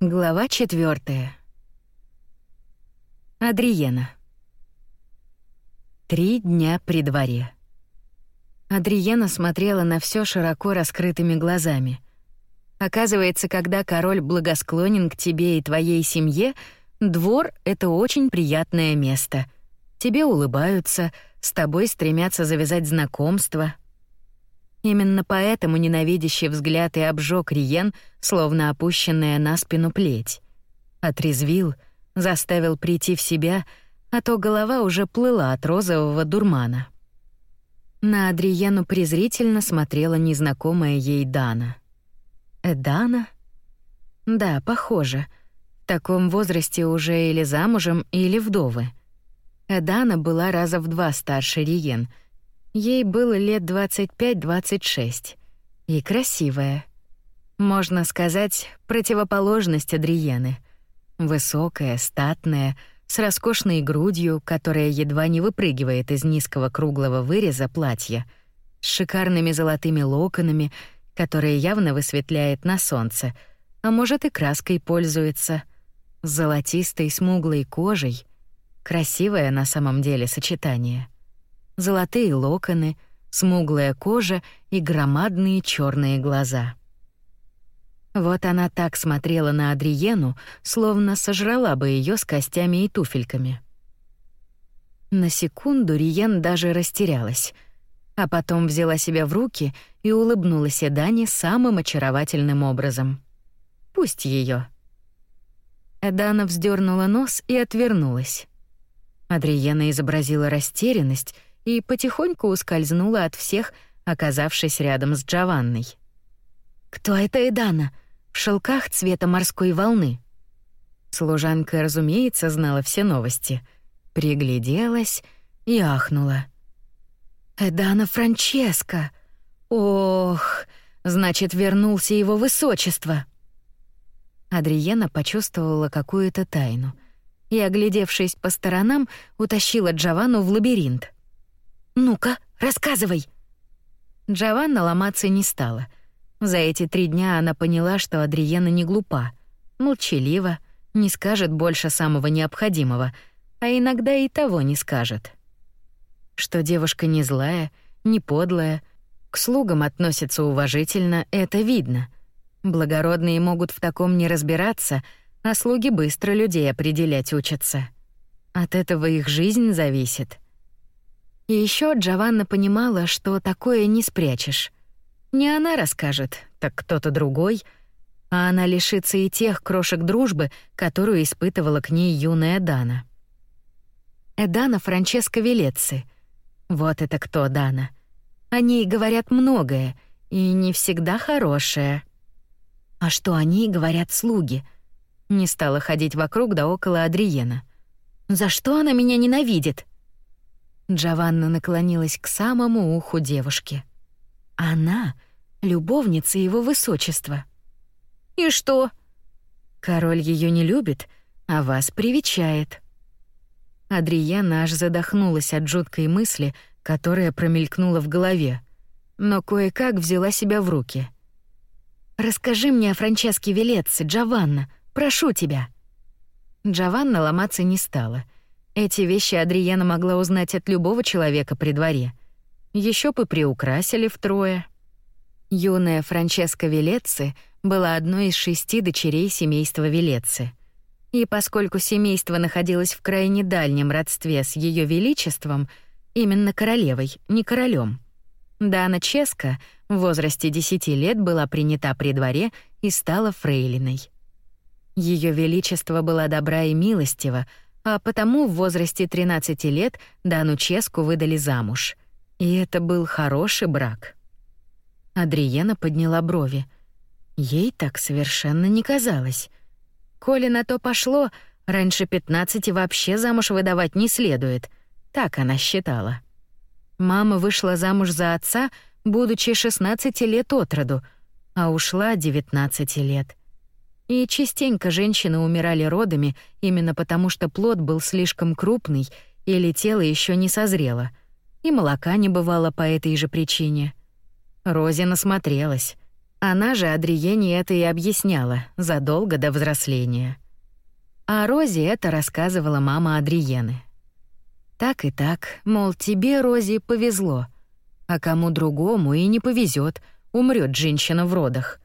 Глава четвертая. Адриена. Три дня при дворе. Адриена смотрела на все широко раскрытыми глазами. Оказывается, когда король благосклонен к тебе и твоей семье, двор — это очень приятное место. Тебе улыбаются, с тобой стремятся завязать знакомство. Именно поэтому ненавидящий взгляд и обжег Риен, словно опущенная на спину плеть. Отрезвил, заставил прийти в себя, а то голова уже плыла от розового дурмана. На Адриену презрительно смотрела незнакомая ей Дана. Эдана? Да, похоже. В таком возрасте уже или замужем, или вдовы. Эдана была раза в два старше Риен. Ей было лет 25-26. И красивая. Можно сказать, противоположность Адриены. Высокая, статная, с роскошной грудью, которая едва не выпрыгивает из низкого круглого выреза платья, с шикарными золотыми локонами, которые явно высветляет на солнце, а может и краской пользуется, с золотистой смуглой кожей. Красивое на самом деле сочетание. Золотые локоны, смуглая кожа и громадные черные глаза. Вот она так смотрела на Адриену, словно сожрала бы ее с костями и туфельками. На секунду Риен даже растерялась, а потом взяла себя в руки и улыбнулась Эдане самым очаровательным образом. Пусть ее. Эдана вздернула нос и отвернулась. Адриена изобразила растерянность и потихоньку ускользнула от всех, оказавшись рядом с Джованной. «Кто это Эдана?» в шелках цвета морской волны. Служанка, разумеется, знала все новости. Пригляделась и ахнула. «Эдана Франческо! Ох, значит, вернулся его высочество!» Адриена почувствовала какую-то тайну и, оглядевшись по сторонам, утащила Джованну в лабиринт. «Ну-ка, рассказывай!» Джованна ломаться не стала — за эти три дня она поняла, что Адриена не глупа, молчалива, не скажет больше самого необходимого, а иногда и того не скажет. Что девушка не злая, не подлая, к слугам относится уважительно, это видно. Благородные могут в таком не разбираться, а слуги быстро людей определять учатся. От этого их жизнь зависит. И еще Джованна понимала, что такое не спрячешь. Не она расскажет, так кто-то другой, а она лишится и тех крошек дружбы, которую испытывала к ней юная Дана. Эдана Франческо Велецци. Вот это кто Дана. О ней говорят многое, и не всегда хорошее. А что о ней говорят слуги? Не стала ходить вокруг да около Адриена. За что она меня ненавидит? Джованна наклонилась к самому уху девушки. Она — любовница его высочества. И что? Король ее не любит, а вас привечает. Адриана аж задохнулась от жуткой мысли, которая промелькнула в голове, но кое-как взяла себя в руки. «Расскажи мне о Франческе Велецци, Джованна, прошу тебя». Джованна ломаться не стала. Эти вещи Адриена могла узнать от любого человека при дворе. Еще бы приукрасили втрое. Юная Франческа Велецци была одной из шести дочерей семейства Велецци. И поскольку семейство находилось в крайне дальнем родстве с Ее Величеством, именно королевой, не королем, Дана Ческа в возрасте 10 лет была принята при дворе и стала фрейлиной. Ее Величество была добра и милостива, а потому в возрасте 13 лет Дану Ческу выдали замуж. И это был хороший брак. Адриена подняла брови. Ей так совершенно не казалось. Коли на то пошло, раньше пятнадцати вообще замуж выдавать не следует. Так она считала. Мама вышла замуж за отца, будучи 16 лет от роду, а ушла 19 лет. И частенько женщины умирали родами именно потому, что плод был слишком крупный или тело еще не созрело, и молока не бывало по этой же причине. Рози насмотрелась. Она же Адриене это и объясняла задолго до взросления. А Розе это рассказывала мама Адриены. Так и так, мол, тебе, Рози, повезло, а кому другому и не повезет, умрет женщина в родах.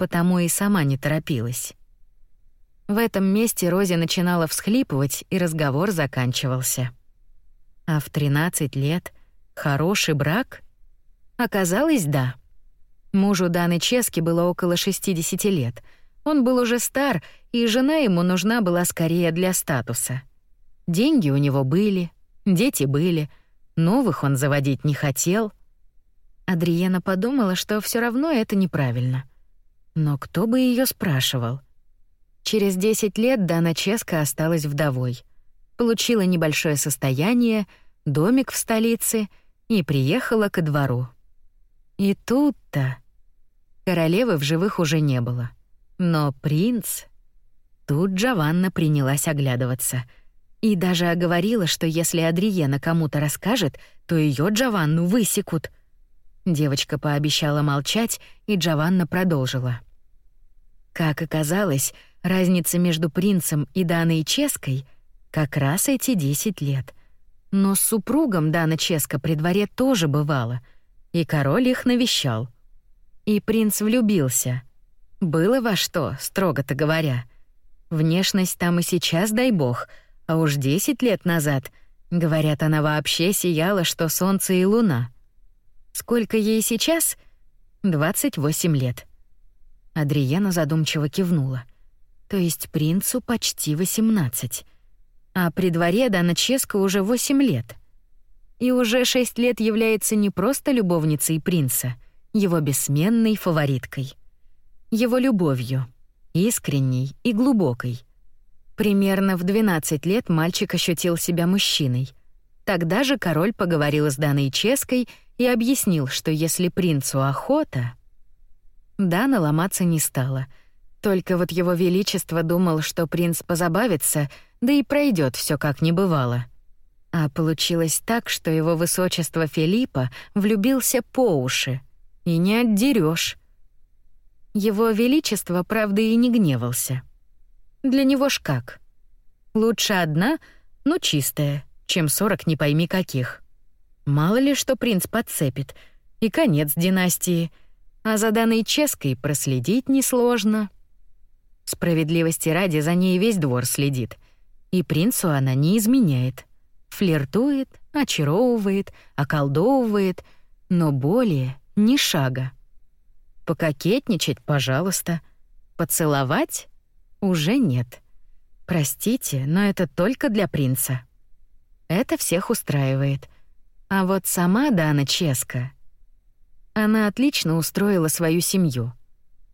Потому и сама не торопилась. В этом месте Рози начинала всхлипывать, и разговор заканчивался. А в 13 лет хороший брак? Оказалось, да. Мужу Даны Чески было около 60 лет. Он был уже стар, и жена ему нужна была скорее для статуса. Деньги у него были, дети были, новых он заводить не хотел. Адриена подумала, что все равно это неправильно. Но кто бы ее спрашивал? Через 10 лет Дана Ческа осталась вдовой. Получила небольшое состояние, домик в столице и приехала ко двору. И тут-то королевы в живых уже не было. Но принц... Тут Джованна принялась оглядываться. И даже оговорила, что если Адриена кому-то расскажет, то ее Джованну высекут. Девочка пообещала молчать, и Джованна продолжила. Как оказалось, разница между принцем и Даной Ческой как раз эти 10 лет. Но с супругом Дана Ческа при дворе тоже бывало — и король их навещал. И принц влюбился. Было во что, строго-то говоря. Внешность там и сейчас, дай бог, а уж десять лет назад, говорят, она вообще сияла, что солнце и луна. Сколько ей сейчас? Двадцать восемь лет. Адриена задумчиво кивнула. То есть принцу почти восемнадцать, А при дворе Дана Ческа уже восемь лет и уже шесть лет является не просто любовницей принца, его бессменной фавориткой. Его любовью, искренней и глубокой. Примерно в 12 лет мальчик ощутил себя мужчиной. Тогда же король поговорил с Даной Ческой и объяснил, что если принцу охота... Дана ломаться не стала. Только вот его величество думал, что принц позабавится, да и пройдет все как не бывало. А получилось так, что его высочество Филиппа влюбился по уши. И не отдерешь. Его величество, правда, и не гневался. Для него ж как. Лучше одна, но чистая, чем сорок не пойми каких. Мало ли что принц подцепит, и конец династии. А за данной Ческой проследить несложно. Справедливости ради за ней весь двор следит. И принцу она не изменяет. Флиртует, очаровывает, околдовывает, но более ни шага. Пококетничать, пожалуйста. Поцеловать? Уже нет. Простите, но это только для принца. Это всех устраивает. А вот сама Дана Ческа... Она отлично устроила свою семью.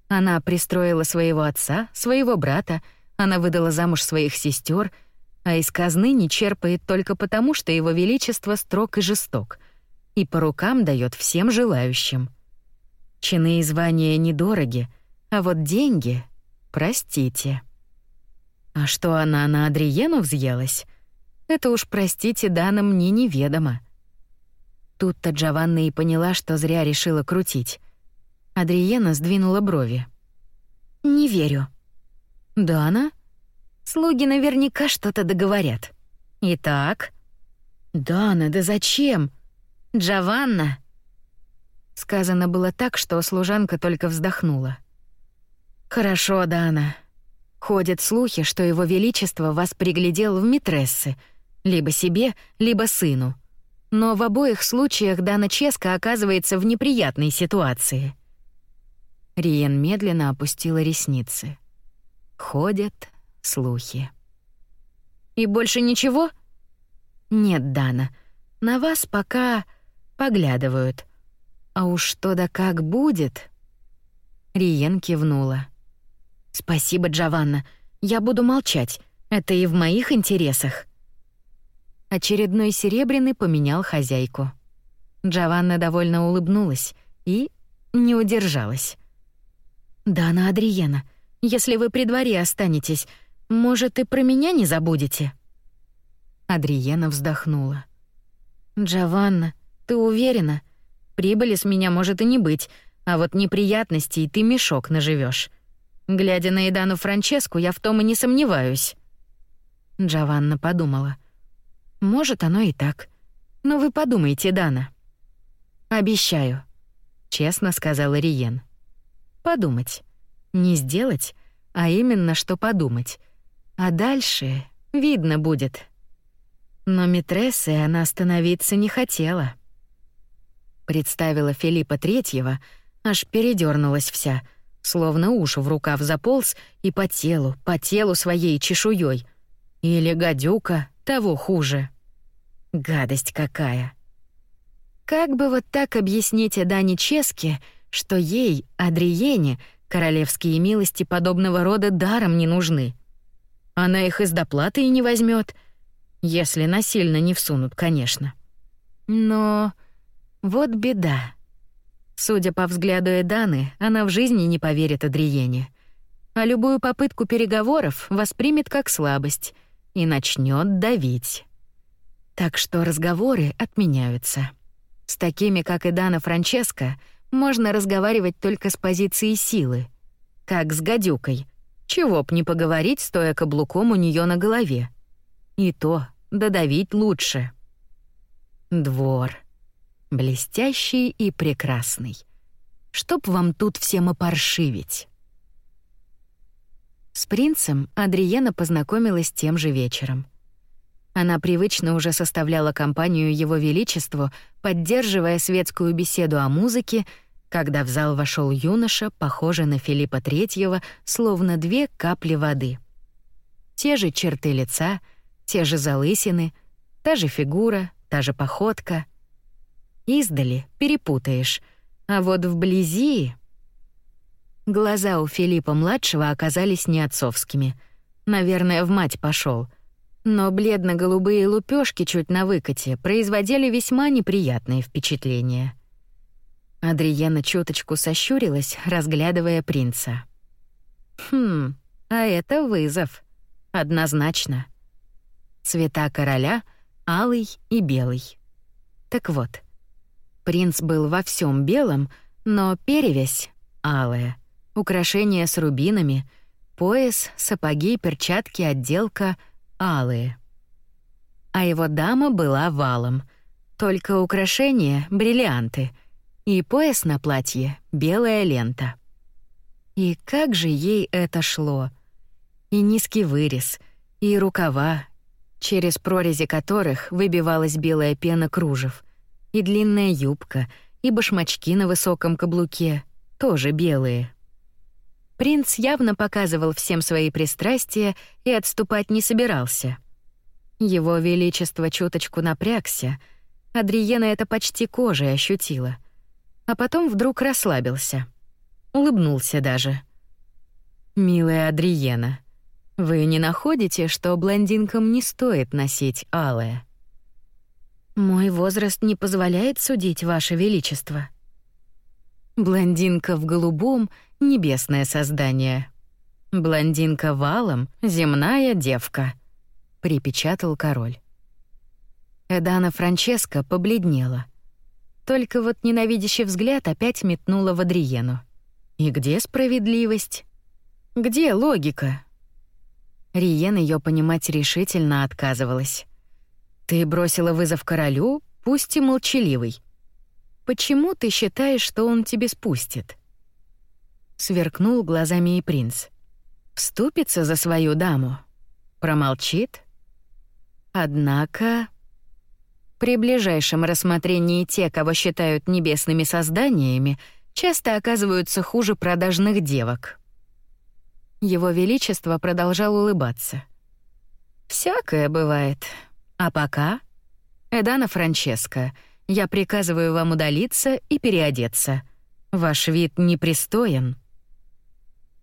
Она пристроила своего отца, своего брата, она выдала замуж своих сестер — а из казны не черпает только потому, что его величество строг и жесток, и по рукам дает всем желающим. Чины и звания недороги, а вот деньги, простите. А что она на Адриену взъелась? Это уж, простите, Дана мне неведомо. Тут-то Джованна и поняла, что зря решила крутить. Адриена сдвинула брови. «Не верю». «Дана?» Слуги наверняка что-то договорят. Итак, Дана, да зачем? Джованна. Сказано было так, что служанка только вздохнула. Хорошо, Дана. Ходят слухи, что его величество вас приглядел в митрессы, либо себе, либо сыну. Но в обоих случаях Дана Ческа оказывается в неприятной ситуации. Риен медленно опустила ресницы. Ходят, слухи. «И больше ничего?» «Нет, Дана, на вас пока поглядывают. А уж что да как будет?» Риен кивнула. «Спасибо, Джованна. Я буду молчать. Это и в моих интересах». Очередной серебряный поменял хозяйку. Джованна довольно улыбнулась и не удержалась. «Дана Адриена, если вы при дворе останетесь, может, и про меня не забудете?» Адриена вздохнула. «Джованна, ты уверена? Прибыли с меня может и не быть, А вот неприятностей ты мешок наживешь. Глядя на Идану Франческу, я в том и не сомневаюсь. Джованна подумала. Может, оно и так. Но вы подумайте, Дана. Обещаю, честно сказала Риен. Подумать. Не сделать, а именно что подумать. А дальше видно будет. Но митрессой она остановиться не хотела. Представила Филиппа Третьего, аж передернулась вся, словно уж в рукав заполз и по телу, по телу своей чешуей. Или гадюка, того хуже. Гадость какая. Как бы вот так объяснить Дане Ческе, что ей, Адриене, королевские милости подобного рода даром не нужны? Она их из доплаты и не возьмет, если насильно не всунут, конечно. Но вот беда. Судя по взгляду Эданы, она в жизни не поверит Адриене. А любую попытку переговоров воспримет как слабость и начнет давить. Так что разговоры отменяются. С такими, как и Дана Франческо, можно разговаривать только с позиции силы. Как с гадюкой. Чего б не поговорить, стоя каблуком у нее на голове. И то, додавить лучше. Двор. Блестящий и прекрасный. Чтоб вам тут всем опаршивить. С принцем Адриена познакомилась тем же вечером — она привычно уже составляла компанию Его Величеству, поддерживая светскую беседу о музыке, когда в зал вошел юноша, похожий на Филиппа Третьего, словно две капли воды. Те же черты лица, те же залысины, та же фигура, та же походка. Издали перепутаешь, а вот вблизи... Глаза у Филиппа-младшего оказались не отцовскими. Наверное, в мать пошел но бледно-голубые лупёшки чуть на выкате производили весьма неприятное впечатление. Адриена чуточку сощурилась, разглядывая принца. Хм, а это вызов. Однозначно. Цвета короля — алый и белый. Так вот, принц был во всем белом, но перевязь — алая, украшения с рубинами, пояс, сапоги, перчатки, отделка — алые. А его дама была валом, только украшения — бриллианты, и пояс на платье — белая лента. И как же ей это шло! И низкий вырез, и рукава, через прорези которых выбивалась белая пена кружев, и длинная юбка, и башмачки на высоком каблуке, тоже белые — Принц явно показывал всем свои пристрастия и отступать не собирался. Его величество чуточку напрягся, Адриена это почти кожей ощутила. А потом вдруг расслабился. Улыбнулся даже. «Милая Адриена, вы не находите, что блондинкам не стоит носить алое?» «Мой возраст не позволяет судить, Ваше Величество». Блондинка в голубом — небесное создание. Блондинка валом — земная девка, припечатал король. Эдана Франческа побледнела. Только вот ненавидящий взгляд опять метнула в Адриену. И где справедливость? Где логика? Риен ее понимать решительно отказывалась. Ты бросила вызов королю, пусть и молчаливый. Почему ты считаешь, что он тебе спустит? Сверкнул глазами и принц. Вступится за свою даму. Промолчит. Однако... При ближайшем рассмотрении те, кого считают небесными созданиями, часто оказываются хуже продажных девок. Его Величество продолжал улыбаться. «Всякое бывает. А пока...» «Эдана Франческо, я приказываю вам удалиться и переодеться. Ваш вид непристоен».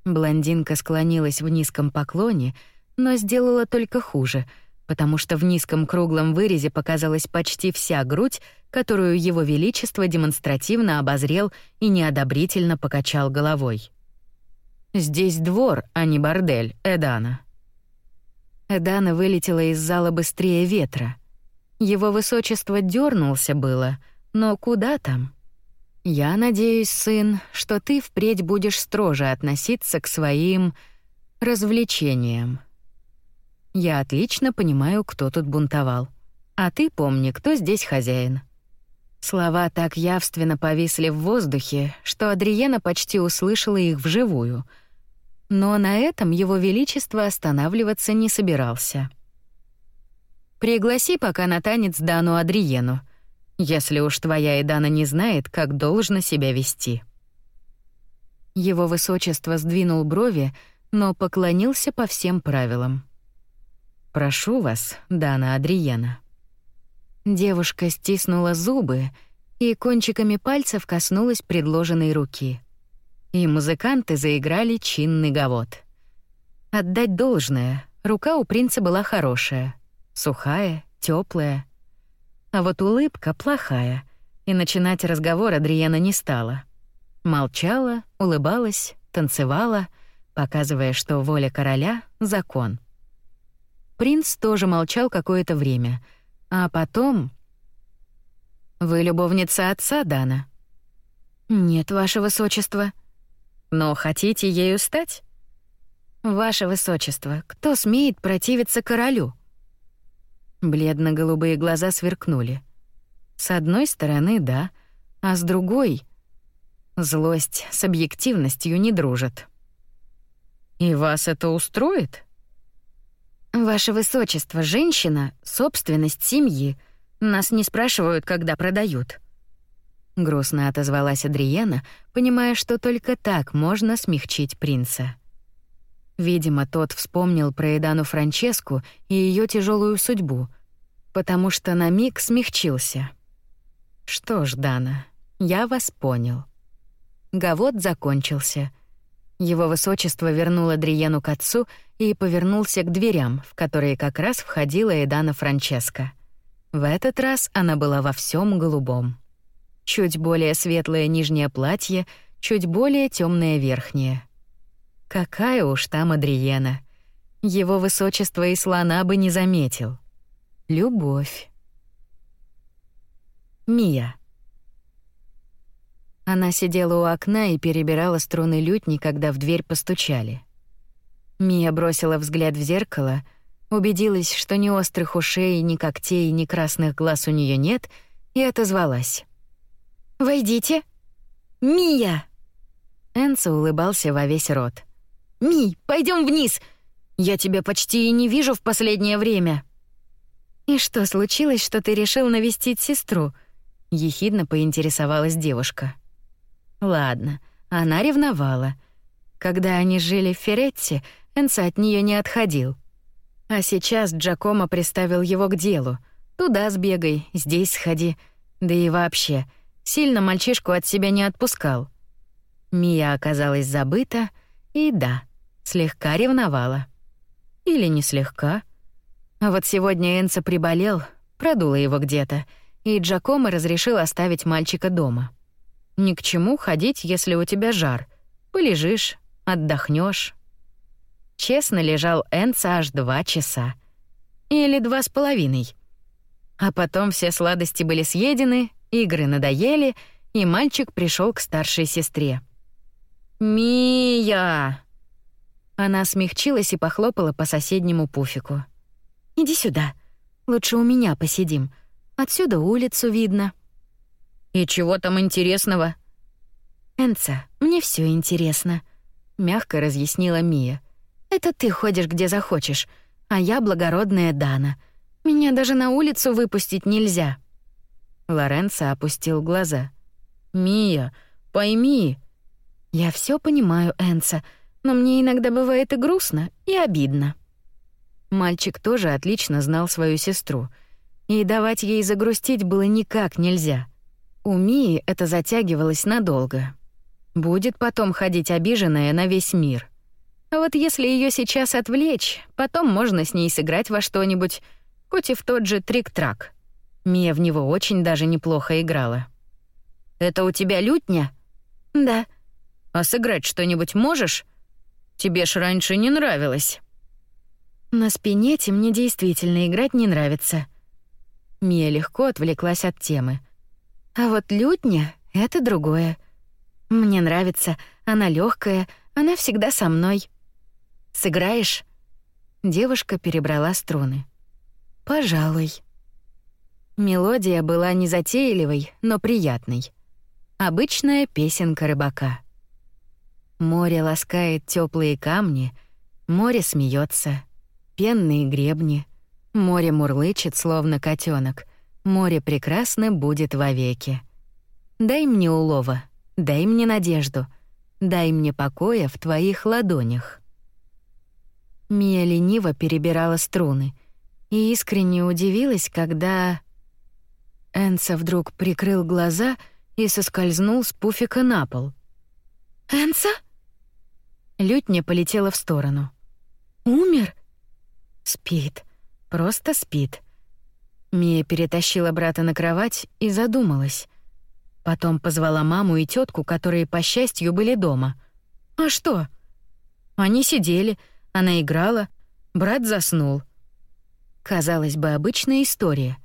Блондинка склонилась в низком поклоне, но сделала только хуже, потому что в низком круглом вырезе показалась почти вся грудь, которую его величество демонстративно обозрел и неодобрительно покачал головой. «Здесь двор, а не бордель, Эдана». Эдана вылетела из зала быстрее ветра. Его высочество дернулся было, но куда там? Я надеюсь, сын, что ты впредь будешь строже относиться к своим развлечениям. Я отлично понимаю, кто тут бунтовал. А ты помни, кто здесь хозяин. Слова так явственно повисли в воздухе, что Адриена почти услышала их вживую. Но на этом его величество останавливаться не собирался. Пригласи пока на танец Дану Адриену, если уж твоя Эдана не знает, как должно себя вести. Его высочество сдвинул брови, но поклонился по всем правилам. Прошу вас, Дана Адриена. Девушка стиснула зубы и кончиками пальцев коснулась предложенной руки. И музыканты заиграли чинный гавот. Отдать должное, рука у принца была хорошая, сухая, теплая. А вот улыбка плохая, и начинать разговор Адриена не стала. Молчала, улыбалась, танцевала, показывая, что воля короля — закон. Принц тоже молчал какое-то время — а потом... Вы любовница отца Дана? Нет, ваше высочество. Но хотите ею стать? Ваше высочество, кто смеет противиться королю? Бледно-голубые глаза сверкнули. С одной стороны, да, а с другой злость с объективностью не дружит. И вас это устроит? Ваше высочество, женщина собственность семьи. Нас не спрашивают, когда продают. Грустно отозвалась Адриена, понимая, что только так можно смягчить принца. Видимо, тот вспомнил про Эдану Франческу и ее тяжелую судьбу, потому что на миг смягчился. Что ж, Дана, я вас понял. Гавот закончился — его высочество вернул Адриену к отцу и повернулся к дверям, в которые как раз входила Эдана Франческа. В этот раз она была во всем голубом. Чуть более светлое нижнее платье, чуть более темное верхнее. Какая уж там Адриена. Его высочество и слона бы не заметил. Любовь. Мия. Она сидела у окна и перебирала струны лютни, когда в дверь постучали. Мия бросила взгляд в зеркало, убедилась, что ни острых ушей, ни когтей, ни красных глаз у нее нет, и отозвалась. «Войдите!» «Мия!» Энцо улыбался во весь рот. «Ми, пойдем вниз! Я тебя почти и не вижу в последнее время!» «И что случилось, что ты решил навестить сестру?» — ехидно поинтересовалась девушка. Ладно, она ревновала. Когда они жили в Феретте, Энца от нее не отходил. А сейчас Джакомо приставил его к делу. Туда сбегай, здесь сходи. Да и вообще, сильно мальчишку от себя не отпускал. Мия оказалась забыта и, да, слегка ревновала. Или не слегка. А вот сегодня Энца приболел, продуло его где-то, и Джакомо разрешил оставить мальчика дома. Ни к чему ходить, если у тебя жар. Полежишь, отдохнешь. Честно лежал Энца аж два часа. Или два с половиной. А потом все сладости были съедены, игры надоели, и мальчик пришел к старшей сестре. «Мия!» Она смягчилась и похлопала по соседнему пуфику. «Иди сюда. Лучше у меня посидим. Отсюда улицу видно». «И чего там интересного?» «Энца, мне все интересно», — мягко разъяснила Мия. «Это ты ходишь где захочешь, а я благородная Дана. Меня даже на улицу выпустить нельзя». Лоренцо опустил глаза. «Мия, пойми...» «Я все понимаю, Энца, но мне иногда бывает и грустно, и обидно». Мальчик тоже отлично знал свою сестру, и давать ей загрустить было никак нельзя — у Мии это затягивалось надолго. Будет потом ходить обиженная на весь мир. А вот если ее сейчас отвлечь, потом можно с ней сыграть во что-нибудь, хоть и в тот же трик-трак. Мия в него очень даже неплохо играла. «Это у тебя лютня?» «Да». «А сыграть что-нибудь можешь? Тебе ж раньше не нравилось». «На спинете мне действительно играть не нравится». Мия легко отвлеклась от темы — а вот лютня Это другое. Мне нравится, она легкая, она всегда со мной. Сыграешь? Девушка перебрала струны. Пожалуй. Мелодия была не затейливой, но приятной. Обычная песенка рыбака. Море ласкает теплые камни, море смеется, пенные гребни, море мурлычет, словно котенок, море прекрасно будет вовеки. Дай мне улова, дай мне надежду, дай мне покоя в твоих ладонях. Мия лениво перебирала струны и искренне удивилась, когда... Энса вдруг прикрыл глаза и соскользнул с пуфика на пол. «Энса?» Лютня полетела в сторону. «Умер?» «Спит. Просто спит». Мия перетащила брата на кровать и задумалась. Потом позвала маму и тетку, которые, по счастью, были дома. «А что?» Они сидели, она играла, брат заснул. Казалось бы, обычная история.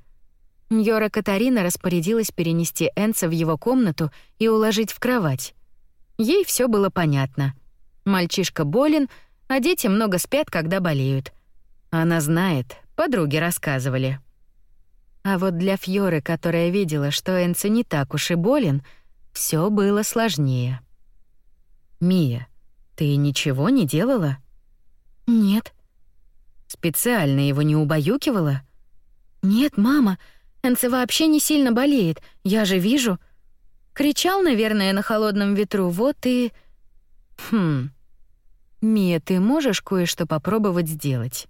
Ньора Катарина распорядилась перенести Энца в его комнату и уложить в кровать. Ей все было понятно. Мальчишка болен, а дети много спят, когда болеют. Она знает, подруги рассказывали. А вот для Фьоры, которая видела, что Энца не так уж и болен, все было сложнее. «Мия, ты ничего не делала?» «Нет». «Специально его не убаюкивала?» «Нет, мама, Энце вообще не сильно болеет, я же вижу». Кричал, наверное, на холодном ветру, вот и... Хм. Мия, ты можешь кое-что попробовать сделать?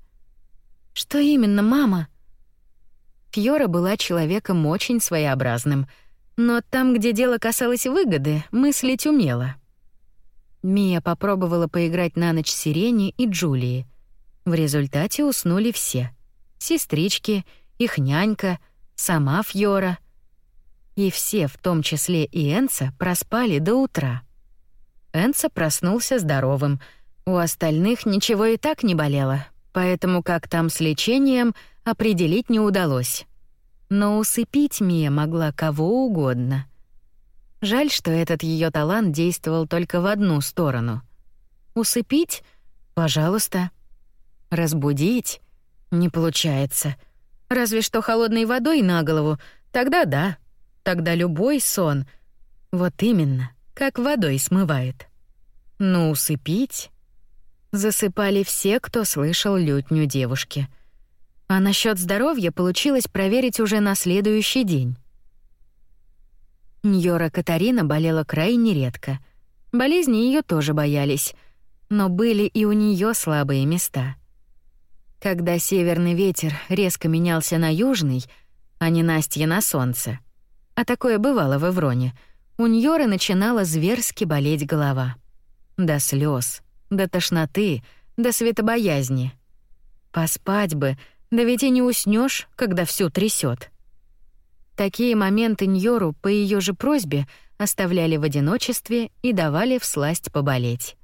Что именно, мама? Фьора была человеком очень своеобразным, но там, где дело касалось выгоды, мыслить умела. Мия попробовала поиграть на ночь Сирене и Джулии. В результате уснули все. Сестрички, их нянька, сама Фьора. И все, в том числе и Энца, проспали до утра. Энца проснулся здоровым. У остальных ничего и так не болело, поэтому как там с лечением определить не удалось. Но усыпить Мия могла кого угодно — Жаль, что этот ее талант действовал только в одну сторону. Усыпить? Пожалуйста. Разбудить? Не получается. Разве что холодной водой на голову. Тогда да. Тогда любой сон. Вот именно, как водой смывает. Но усыпить? Засыпали все, кто слышал лютню девушки. А насчет здоровья получилось проверить уже на следующий день. Ньора Катарина болела крайне редко. Болезни ее тоже боялись, но были и у нее слабые места. Когда северный ветер резко менялся на южный, а не Настя на солнце, а такое бывало в Эвроне, у Ньоры начинала зверски болеть голова. До слез, до тошноты, до светобоязни. Поспать бы, да ведь и не уснешь, когда всю трясет. Такие моменты Ньору по ее же просьбе оставляли в одиночестве и давали всласть поболеть.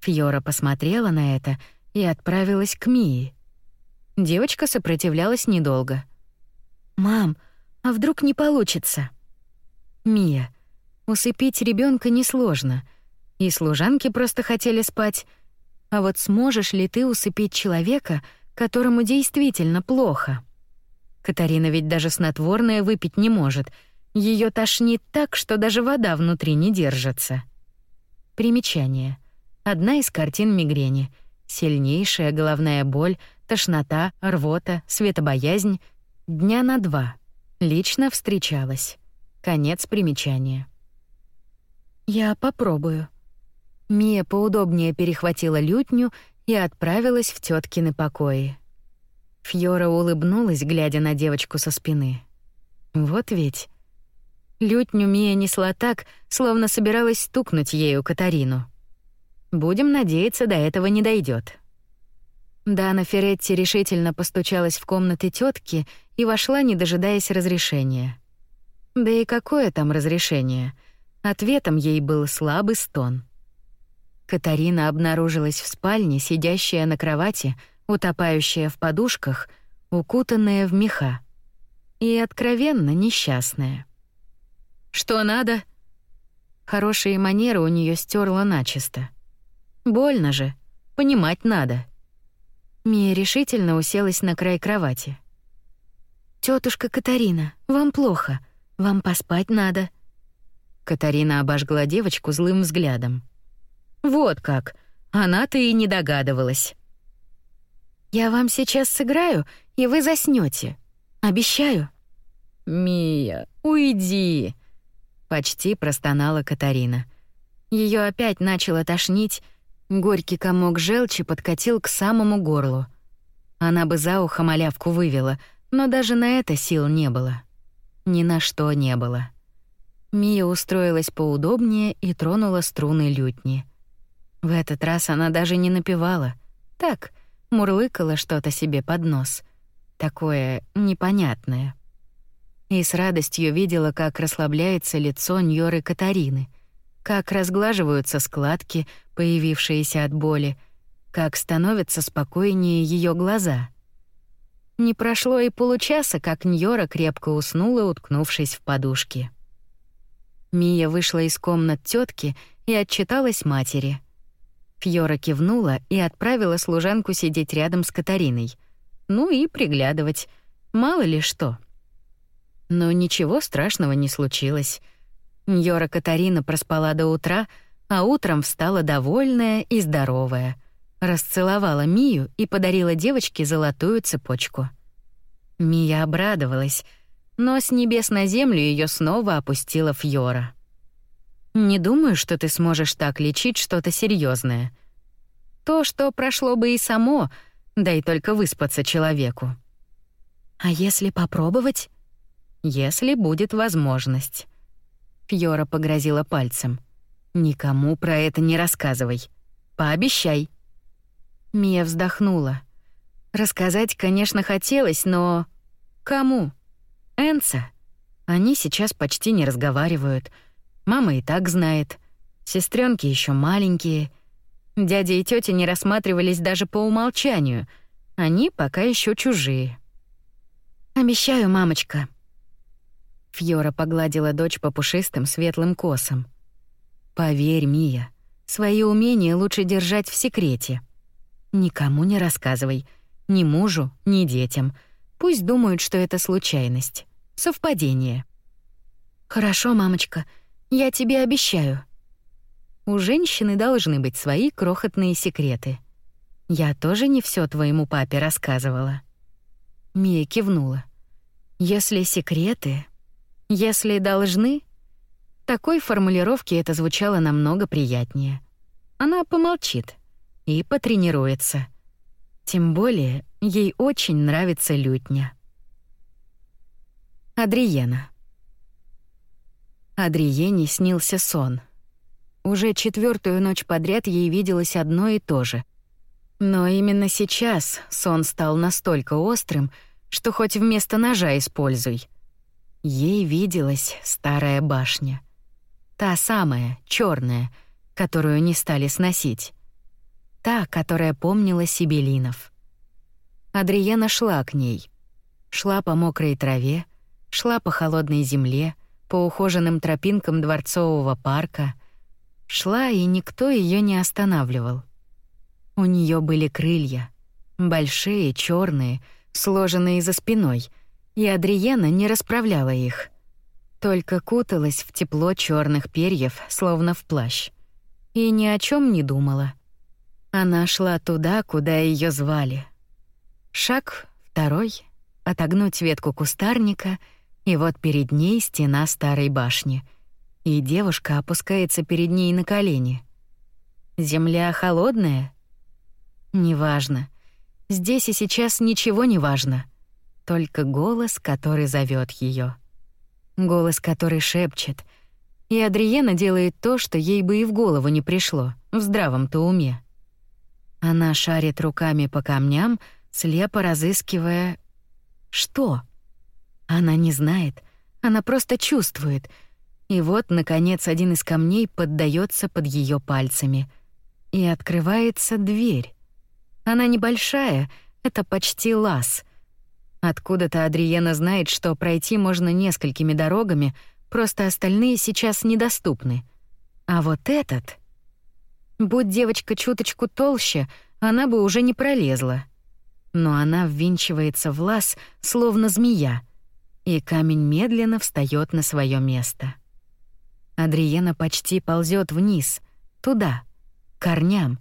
Фьора посмотрела на это и отправилась к Мии. Девочка сопротивлялась недолго. «Мам, а вдруг не получится?» «Мия, усыпить ребенка несложно, и служанки просто хотели спать. А вот сможешь ли ты усыпить человека, которому действительно плохо?» Катарина ведь даже снотворное выпить не может. Ее тошнит так, что даже вода внутри не держится. Примечание. Одна из картин мигрени. Сильнейшая головная боль, тошнота, рвота, светобоязнь. Дня на два. Лично встречалась. Конец примечания. «Я попробую». Мия поудобнее перехватила лютню и отправилась в тёткины покои. Фьора улыбнулась, глядя на девочку со спины. Вот ведь. Лютню Мия несла так, словно собиралась стукнуть ею Катарину. Будем надеяться, до этого не дойдет. Дана Феретти решительно постучалась в комнаты тетки и вошла, не дожидаясь разрешения. Да и какое там разрешение? Ответом ей был слабый стон. Катарина обнаружилась в спальне, сидящая на кровати, утопающая в подушках, укутанная в меха и откровенно несчастная. «Что надо?» Хорошие манеры у нее стерла начисто. Больно же, понимать надо. Мия решительно уселась на край кровати. Тетушка Катарина, вам плохо. Вам поспать надо. Катарина обожгла девочку злым взглядом. Вот как. Она-то и не догадывалась. Я вам сейчас сыграю, и вы заснете. Обещаю. Мия, уйди, почти простонала Катарина. Ее опять начало тошнить, горький комок желчи подкатил к самому горлу. Она бы за ухо малявку вывела, но даже на это сил не было. Ни на что не было. Мия устроилась поудобнее и тронула струны лютни. В этот раз она даже не напевала. Так, мурлыкала что-то себе под нос. Такое непонятное. И с радостью видела, как расслабляется лицо Ньоры Катарины, как разглаживаются складки, появившиеся от боли, как становятся спокойнее ее глаза. Не прошло и получаса, как Ньора крепко уснула, уткнувшись в подушки. Мия вышла из комнат тетки и отчиталась матери. Фьора кивнула и отправила служанку сидеть рядом с Катариной. Ну и приглядывать. Мало ли что. Но ничего страшного не случилось. Ньора Катарина проспала до утра, а утром встала довольная и здоровая. Расцеловала Мию и подарила девочке золотую цепочку. Мия обрадовалась — но с небес на землю ее снова опустила Фьора. Не думаю, что ты сможешь так лечить что-то серьезное. То, что прошло бы и само, да и только выспаться человеку. А если попробовать? Если будет возможность. Фьора погрозила пальцем. Никому про это не рассказывай. Пообещай. Мия вздохнула. Рассказать, конечно, хотелось, но кому? Энца. Они сейчас почти не разговаривают. Мама и так знает. Сестренки еще маленькие. Дядя и тетя не рассматривались даже по умолчанию. Они пока еще чужие. Обещаю, мамочка. Фьора погладила дочь по пушистым светлым косам. Поверь, Мия, свои умения лучше держать в секрете. Никому не рассказывай, ни мужу, ни детям. Пусть думают, что это случайность, совпадение. Хорошо, мамочка, я тебе обещаю. У женщины должны быть свои крохотные секреты. Я тоже не все твоему папе рассказывала. Мия кивнула. Если секреты, если должны, такой формулировки это звучало намного приятнее. Она помолчит и потренируется. Тем более, ей очень нравится лютня. Адриена. Адриене снился сон. Уже четвертую ночь подряд ей виделось одно и то же. Но именно сейчас сон стал настолько острым, что хоть вместо ножа используй. Ей виделась старая башня. Та самая, черная, которую не стали сносить. Та, которая помнила Сибелинов. Адриена шла к ней. Шла по мокрой траве, шла по холодной земле, по ухоженным тропинкам дворцового парка. Шла, и никто ее не останавливал. У нее были крылья, большие, черные, сложенные за спиной, и Адриена не расправляла их. Только куталась в тепло черных перьев, словно в плащ. И ни о чем не думала — она шла туда, куда ее звали. Шаг второй — отогнуть ветку кустарника, и вот перед ней стена старой башни. И девушка опускается перед ней на колени. Земля холодная? Неважно. Здесь и сейчас ничего не важно. Только голос, который зовет ее. Голос, который шепчет. И Адриена делает то, что ей бы и в голову не пришло, в здравом-то уме. Она шарит руками по камням, слепо разыскивая... Что? Она не знает, она просто чувствует. И вот, наконец, один из камней поддается под ее пальцами. И открывается дверь. Она небольшая, это почти лаз. Откуда-то Адриена знает, что пройти можно несколькими дорогами, просто остальные сейчас недоступны. А вот этот... Будь девочка чуточку толще, она бы уже не пролезла. Но она ввинчивается в лаз, словно змея, и камень медленно встает на свое место. Адриена почти ползет вниз, туда, к корням.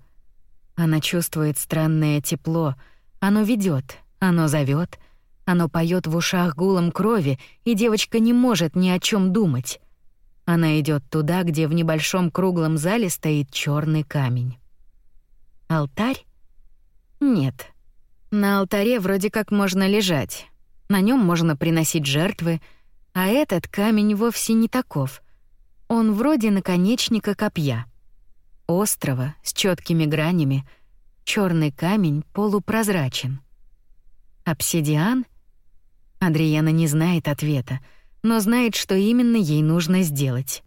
Она чувствует странное тепло, оно ведет, оно зовет, оно поет в ушах гулом крови, и девочка не может ни о чем думать. Она идет туда, где в небольшом круглом зале стоит черный камень. Алтарь? Нет. На алтаре вроде как можно лежать. На нем можно приносить жертвы, а этот камень вовсе не таков. Он вроде наконечника копья. Острого, с четкими гранями, черный камень полупрозрачен. Обсидиан? Адриана не знает ответа, но знает, что именно ей нужно сделать.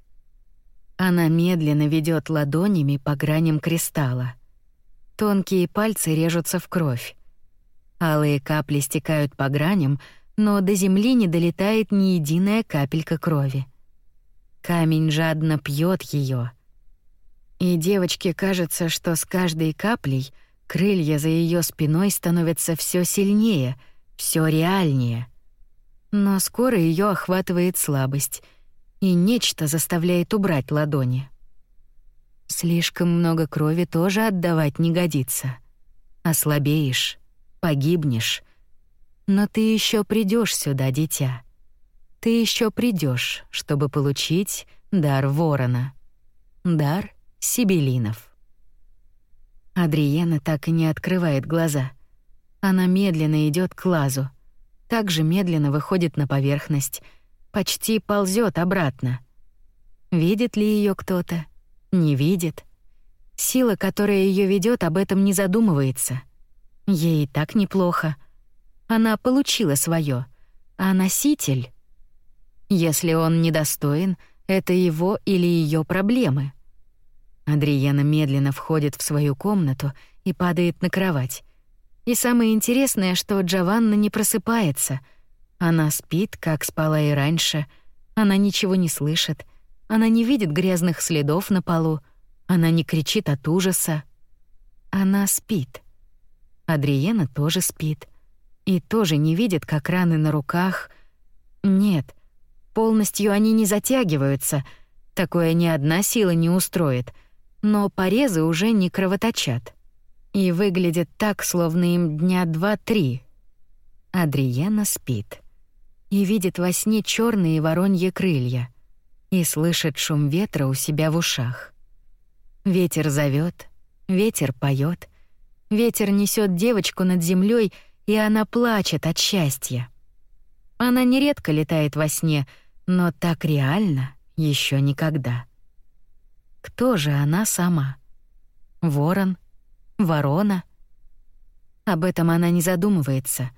Она медленно ведет ладонями по граням кристалла. Тонкие пальцы режутся в кровь. Алые капли стекают по граням, но до земли не долетает ни единая капелька крови. Камень жадно пьет ее. И девочке кажется, что с каждой каплей крылья за ее спиной становятся все сильнее, все реальнее. Но скоро ее охватывает слабость, и нечто заставляет убрать ладони. Слишком много крови тоже отдавать не годится. Ослабеешь, погибнешь. Но ты еще придешь сюда, дитя. Ты еще придешь, чтобы получить дар ворона. Дар сибелинов. Адриена так и не открывает глаза. Она медленно идет к лазу, также медленно выходит на поверхность, почти ползет обратно. Видит ли ее кто-то? Не видит. Сила, которая ее ведет, об этом не задумывается. Ей и так неплохо. Она получила свое, а носитель... Если он недостоин, это его или ее проблемы. Адриена медленно входит в свою комнату и падает на кровать. И самое интересное, что Джованна не просыпается. Она спит, как спала и раньше. Она ничего не слышит. Она не видит грязных следов на полу. Она не кричит от ужаса. Она спит. Адриена тоже спит. И тоже не видит, как раны на руках... Нет, полностью они не затягиваются. Такое ни одна сила не устроит. Но порезы уже не кровоточат и выглядит так, словно им дня два-три. Адриена спит и видит во сне черные вороньи крылья и слышит шум ветра у себя в ушах. Ветер зовет, ветер поет, ветер несет девочку над землей, и она плачет от счастья. Она нередко летает во сне, но так реально еще никогда. Кто же она сама? Ворон — Ворона? Об этом она не задумывается.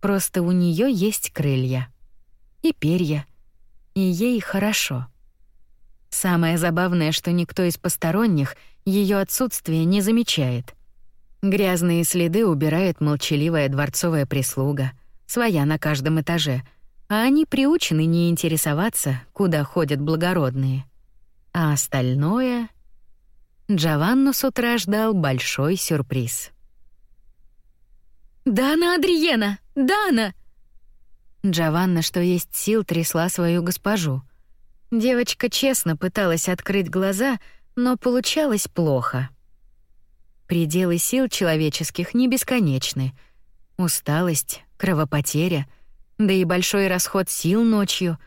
Просто у нее есть крылья. И перья. И ей хорошо. Самое забавное, что никто из посторонних ее отсутствие не замечает. Грязные следы убирает молчаливая дворцовая прислуга, своя на каждом этаже, а они приучены не интересоваться, куда ходят благородные. А остальное Джованну с утра ждал большой сюрприз. «Дана Адриена! Дана!» Джованна, что есть сил, трясла свою госпожу. Девочка честно пыталась открыть глаза, но получалось плохо. Пределы сил человеческих не бесконечны. Усталость, кровопотеря, да и большой расход сил ночью.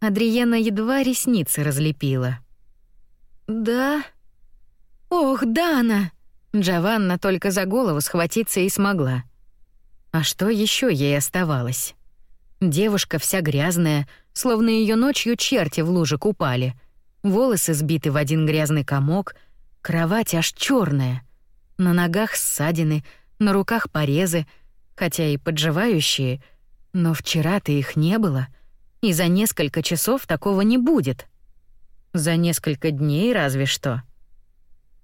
Адриена едва ресницы разлепила. «Да», «Ох, Дана!» Джованна только за голову схватиться и смогла. А что еще ей оставалось? Девушка вся грязная, словно ее ночью черти в луже купали. Волосы сбиты в один грязный комок, кровать аж черная. На ногах ссадины, на руках порезы, хотя и подживающие, но вчера-то их не было, и за несколько часов такого не будет. За несколько дней разве что.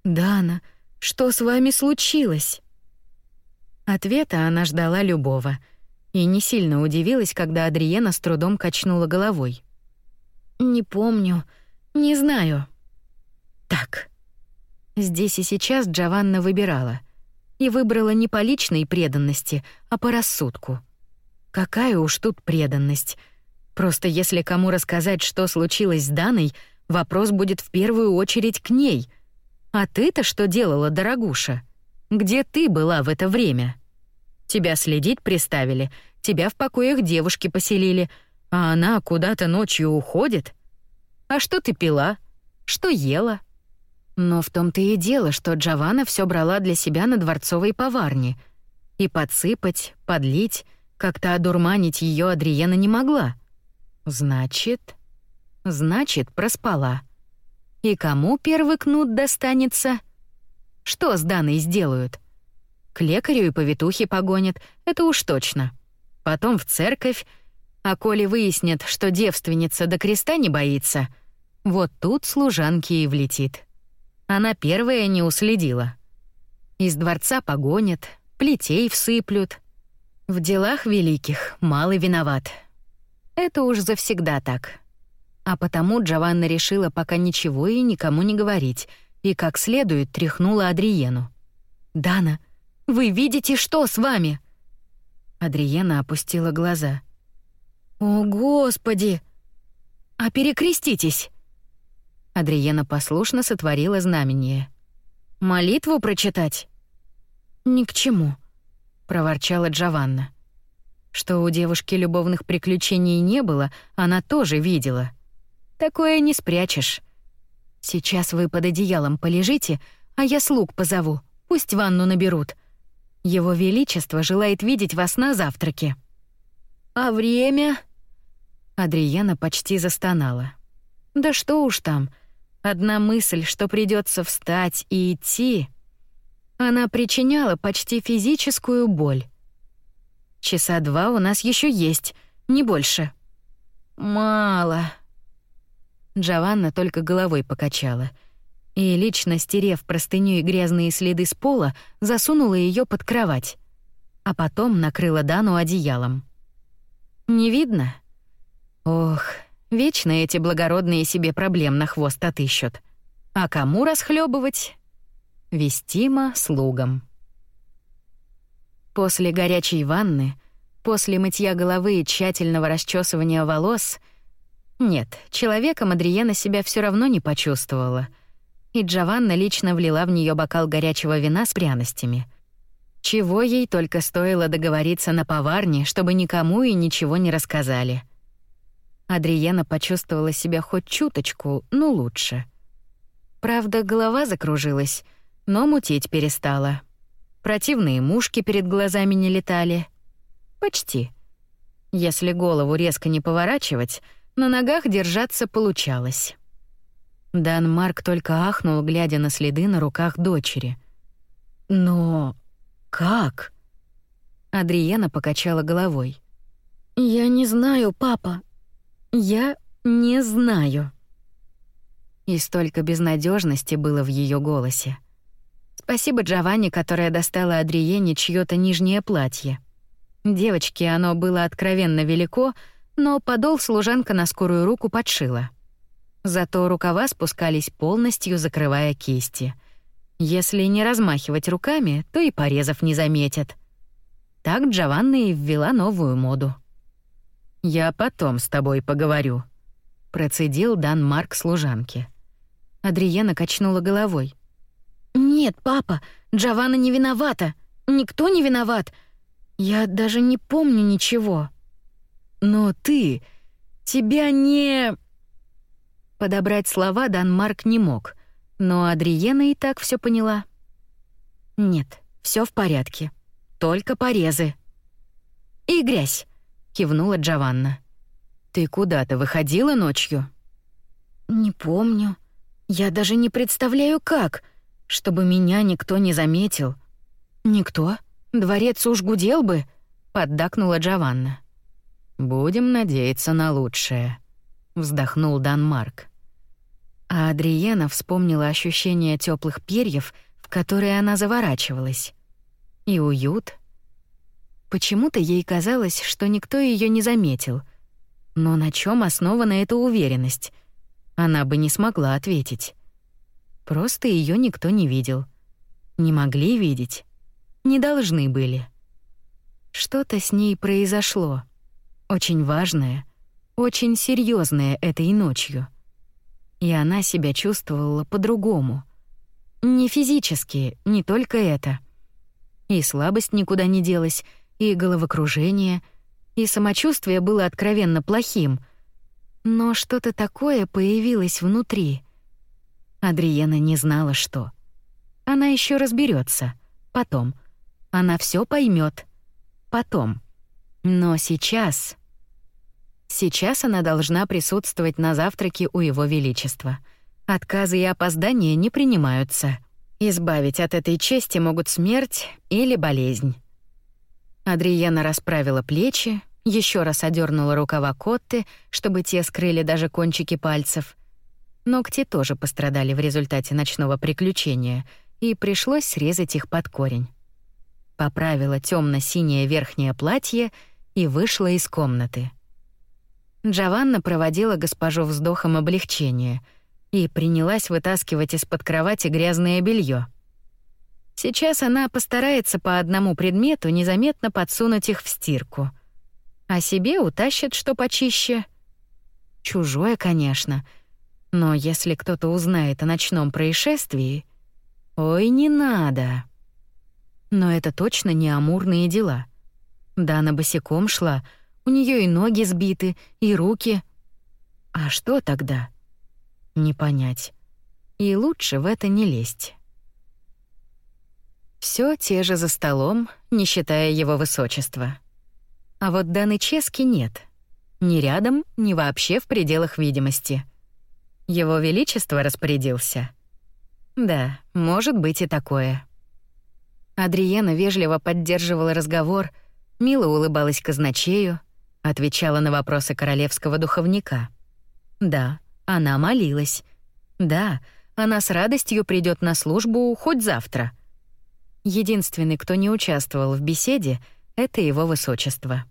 «Дана, что с вами случилось?» Ответа она ждала любого и не сильно удивилась, когда Адриена с трудом качнула головой. «Не помню, не знаю». так. Здесь и сейчас Джованна выбирала. И выбрала не по личной преданности, а по рассудку. Какая уж тут преданность. Просто если кому рассказать, что случилось с Даной, вопрос будет в первую очередь к ней. А ты-то что делала, дорогуша? Где ты была в это время? Тебя следить приставили, тебя в покоях девушки поселили, а она куда-то ночью уходит? А что ты пила? Что ела? Но в том-то и дело, что Джованна все брала для себя на дворцовой поварне. И подсыпать, подлить, как-то одурманить ее Адриена не могла. Значит... Значит, проспала. И кому первый кнут достанется? Что с Даной сделают? К лекарю и повитухе погонят, это уж точно. Потом в церковь, а коли выяснят, что девственница до креста не боится, вот тут служанки и влетит. Она первая не уследила. Из дворца погонят, плетей всыплют. В делах великих мало виноват. Это уж завсегда так. А потому Джованна решила пока ничего и никому не говорить, и как следует тряхнула Адриену. «Дана, вы видите, что с вами?» Адриена опустила глаза. «О, Господи! А перекреститесь!» Адриена послушно сотворила знамение. «Молитву прочитать?» «Ни к чему», — проворчала Джованна. Что у девушки любовных приключений не было, она тоже видела. Такое не спрячешь. Сейчас вы под одеялом полежите, а я слуг позову, пусть ванну наберут. Его Величество желает видеть вас на завтраке». «А время?» Адриена почти застонала. «Да что уж там. Одна мысль, что придется встать и идти...» Она причиняла почти физическую боль. «Часа два у нас еще есть, не больше». «Мало». Джованна только головой покачала и, лично стерев простыню и грязные следы с пола, засунула ее под кровать, а потом накрыла Дану одеялом. «Не видно?» Ох, вечно эти благородные себе проблем на хвост отыщут. А кому расхлебывать? Вестимо слугам. После горячей ванны, после мытья головы и тщательного расчесывания волос... Нет, человеком Адриена себя все равно не почувствовала. И Джованна лично влила в нее бокал горячего вина с пряностями. Чего ей только стоило договориться на поварне, чтобы никому и ничего не рассказали — Адриена почувствовала себя хоть чуточку, но лучше. Правда, голова закружилась, но мутеть перестала. Противные мушки перед глазами не летали. Почти. Если голову резко не поворачивать, на ногах держаться получалось. Дан Марк только ахнул, глядя на следы на руках дочери. «Но как?» Адриена покачала головой. «Я не знаю, папа. Я не знаю. И столько безнадежности было в ее голосе. Спасибо Джованни, которая достала Адриене чьё-то нижнее платье. Девочке оно было откровенно велико, но подол служанка на скорую руку подшила. Зато рукава спускались полностью, закрывая кисти. Если не размахивать руками, то и порезов не заметят. Так Джованна и ввела новую моду. «Я потом с тобой поговорю», — процедил Дан Марк служанке. Адриена качнула головой. «Нет, папа, Джованна не виновата. Никто не виноват. Я даже не помню ничего». «Но ты... тебя не...» Подобрать слова Дан Марк не мог, но Адриена и так все поняла. «Нет, все в порядке. Только порезы». «И грязь кивнула Джованна. Ты куда-то выходила ночью? Не помню. Я даже не представляю как, чтобы меня никто не заметил. Никто? Дворец уж гудел бы, поддакнула Джованна. Будем надеяться на лучшее, вздохнул Дан Марк. А Адриена вспомнила ощущение теплых перьев, в которые она заворачивалась. И уют, Почему-то ей казалось, что никто ее не заметил. Но на чем основана эта уверенность? Она бы не смогла ответить. Просто ее никто не видел. Не могли видеть. Не должны были. Что-то с ней произошло. Очень важное, очень серьезное этой ночью. И она себя чувствовала по-другому. Не физически, не только это. И слабость никуда не делась, и головокружение, и самочувствие было откровенно плохим. Но что-то такое появилось внутри. Адриена не знала, что. Она еще разберется. Потом. Она все поймет. Потом. Но сейчас... Сейчас она должна присутствовать на завтраке у Его Величества. Отказы и опоздания не принимаются. Избавить от этой чести могут смерть или болезнь. Адриена расправила плечи, еще раз одернула рукава Котты, чтобы те скрыли даже кончики пальцев. Ногти тоже пострадали в результате ночного приключения, и пришлось срезать их под корень. Поправила темно синее верхнее платье и вышла из комнаты. Джованна проводила госпожу вздохом облегчения и принялась вытаскивать из-под кровати грязное белье. Сейчас она постарается по одному предмету незаметно подсунуть их в стирку. А себе утащит что почище. Чужое, конечно. Но если кто-то узнает о ночном происшествии... Ой, не надо. Но это точно не амурные дела. Дана босиком шла, у нее и ноги сбиты, и руки. А что тогда? Не понять. И лучше в это не лезть. Все те же за столом, не считая его высочества. А вот Даны Чески нет. Ни рядом, ни вообще в пределах видимости. Его Величество распорядился. Да, может быть и такое. Адриена вежливо поддерживала разговор, мило улыбалась казначею, отвечала на вопросы королевского духовника. Да, она молилась. Да, она с радостью придет на службу хоть завтра — Единственный, кто не участвовал в беседе, это его высочество.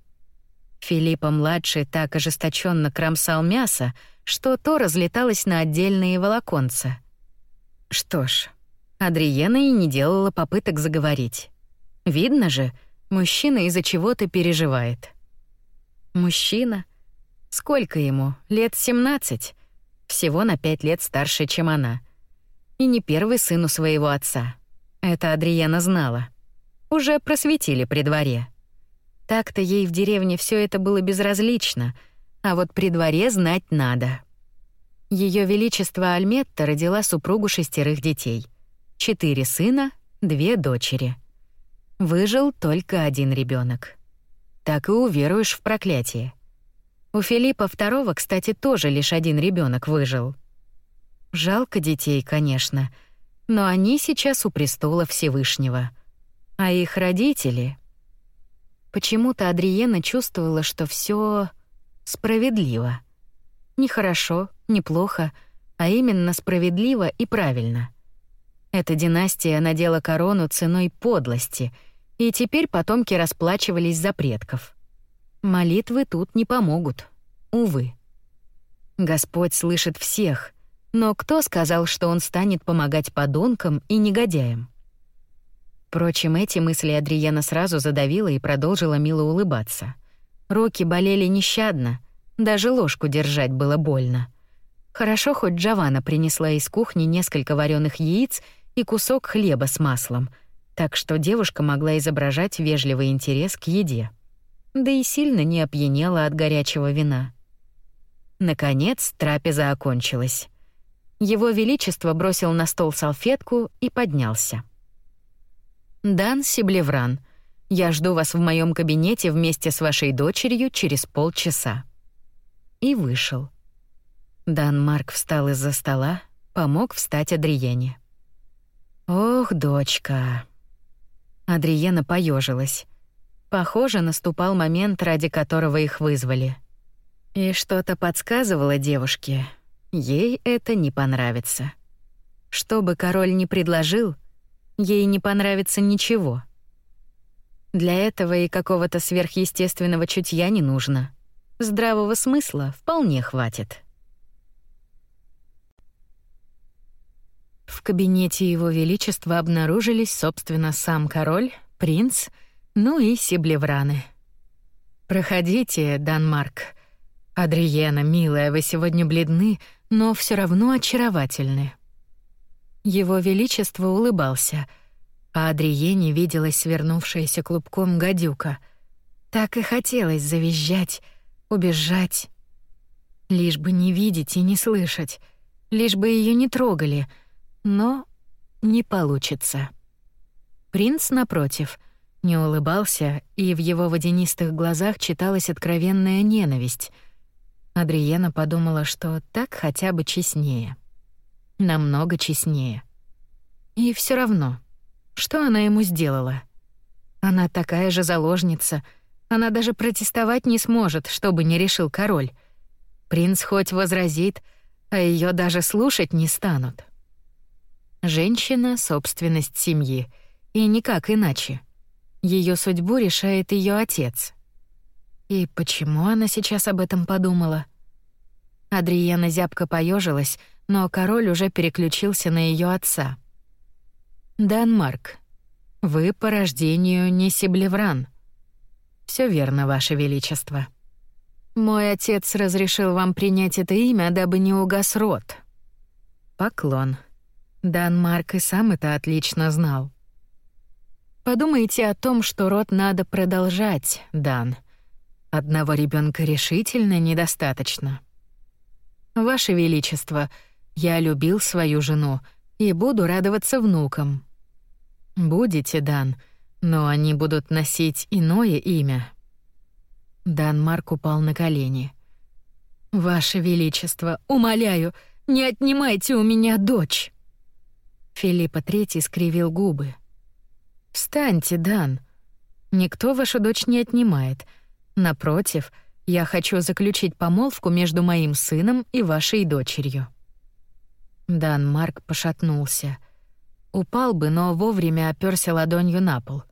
Филиппа-младший так ожесточенно кромсал мясо, что то разлеталось на отдельные волоконца. Что ж, Адриена и не делала попыток заговорить. Видно же, мужчина из-за чего-то переживает. Мужчина? Сколько ему? Лет 17? Всего на пять лет старше, чем она. И не первый сын у своего отца. Это Адриена знала. Уже просветили при дворе. Так-то ей в деревне все это было безразлично, а вот при дворе знать надо. Ее величество Альметта родила супругу шестерых детей. Четыре сына, две дочери. Выжил только один ребенок. Так и уверуешь в проклятие. У Филиппа II, кстати, тоже лишь один ребенок выжил. Жалко детей, конечно, — но они сейчас у престола Всевышнего. А их родители... Почему-то Адриена чувствовала, что все справедливо. Не хорошо, не плохо, а именно справедливо и правильно. Эта династия надела корону ценой подлости, и теперь потомки расплачивались за предков. Молитвы тут не помогут, увы. Господь слышит всех, но кто сказал, что он станет помогать подонкам и негодяям? Впрочем, эти мысли Адриена сразу задавила и продолжила мило улыбаться. Руки болели нещадно, даже ложку держать было больно. Хорошо, хоть Джавана принесла из кухни несколько вареных яиц и кусок хлеба с маслом, так что девушка могла изображать вежливый интерес к еде. Да и сильно не опьянела от горячего вина. Наконец, трапеза окончилась. Его Величество бросил на стол салфетку и поднялся. «Дан Сиблевран, я жду вас в моем кабинете вместе с вашей дочерью через полчаса». И вышел. Дан Марк встал из-за стола, помог встать Адриене. «Ох, дочка!» Адриена поежилась. Похоже, наступал момент, ради которого их вызвали. И что-то подсказывало девушке, Ей это не понравится. Что бы король ни предложил, ей не понравится ничего. Для этого и какого-то сверхъестественного чутья не нужно. Здравого смысла вполне хватит. В кабинете Его Величества обнаружились, собственно, сам король, принц, ну и сиблевраны. «Проходите, Данмарк. Адриена, милая, вы сегодня бледны, но все равно очаровательны». Его Величество улыбался, а Адриене виделась свернувшаяся клубком гадюка. Так и хотелось завизжать, убежать. Лишь бы не видеть и не слышать, лишь бы ее не трогали, но не получится. Принц, напротив, не улыбался, и в его водянистых глазах читалась откровенная ненависть. Адриена подумала, что так хотя бы честнее намного честнее. И все равно, что она ему сделала? Она такая же заложница, она даже протестовать не сможет, чтобы не решил король. Принц хоть возразит, а ее даже слушать не станут. Женщина — собственность семьи, и никак иначе. Ее судьбу решает ее отец. И почему она сейчас об этом подумала? Адриена зябко поежилась, но король уже переключился на ее отца. «Данмарк, вы по рождению не Сиблевран». Все верно, ваше величество. Мой отец разрешил вам принять это имя, дабы не угас род». Поклон. Данмарк и сам это отлично знал. Подумайте о том, что род надо продолжать, Дан. Одного ребенка решительно недостаточно. Ваше величество — я любил свою жену и буду радоваться внукам. Будете, Дан, но они будут носить иное имя. Дан Марк упал на колени. Ваше величество, умоляю, не отнимайте у меня дочь. Филиппа III скривил губы. Встаньте, Дан. Никто вашу дочь не отнимает. Напротив, я хочу заключить помолвку между моим сыном и вашей дочерью. Дан Марк пошатнулся. Упал бы, но вовремя оперся ладонью на пол.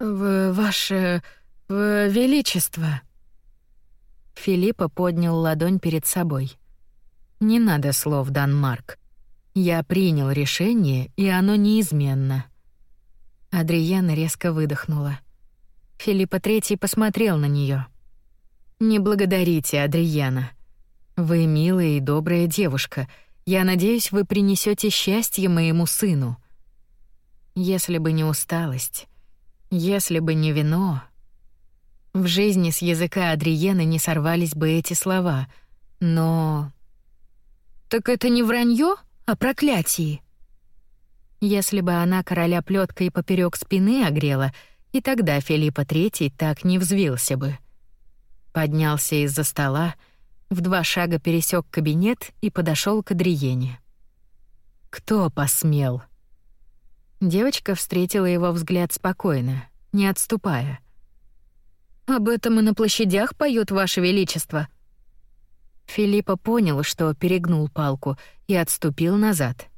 «В ваше... в величество...» Филиппа поднял ладонь перед собой. «Не надо слов, Дан Марк. Я принял решение, и оно неизменно». Адриена резко выдохнула. Филиппа Третий посмотрел на нее. «Не благодарите, Адриена. Вы милая и добрая девушка, я надеюсь, вы принесете счастье моему сыну. Если бы не усталость, если бы не вино, в жизни с языка Адриены не сорвались бы эти слова. Но Так это не вранье, а проклятие. Если бы она короля плеткой поперек спины огрела, и тогда Филиппа III так не взвился бы. Поднялся из-за стола, в два шага пересек кабинет и подошел к Адриене. «Кто посмел?» Девочка встретила его взгляд спокойно, не отступая. «Об этом и на площадях поют, Ваше Величество». Филиппа понял, что перегнул палку, и отступил назад.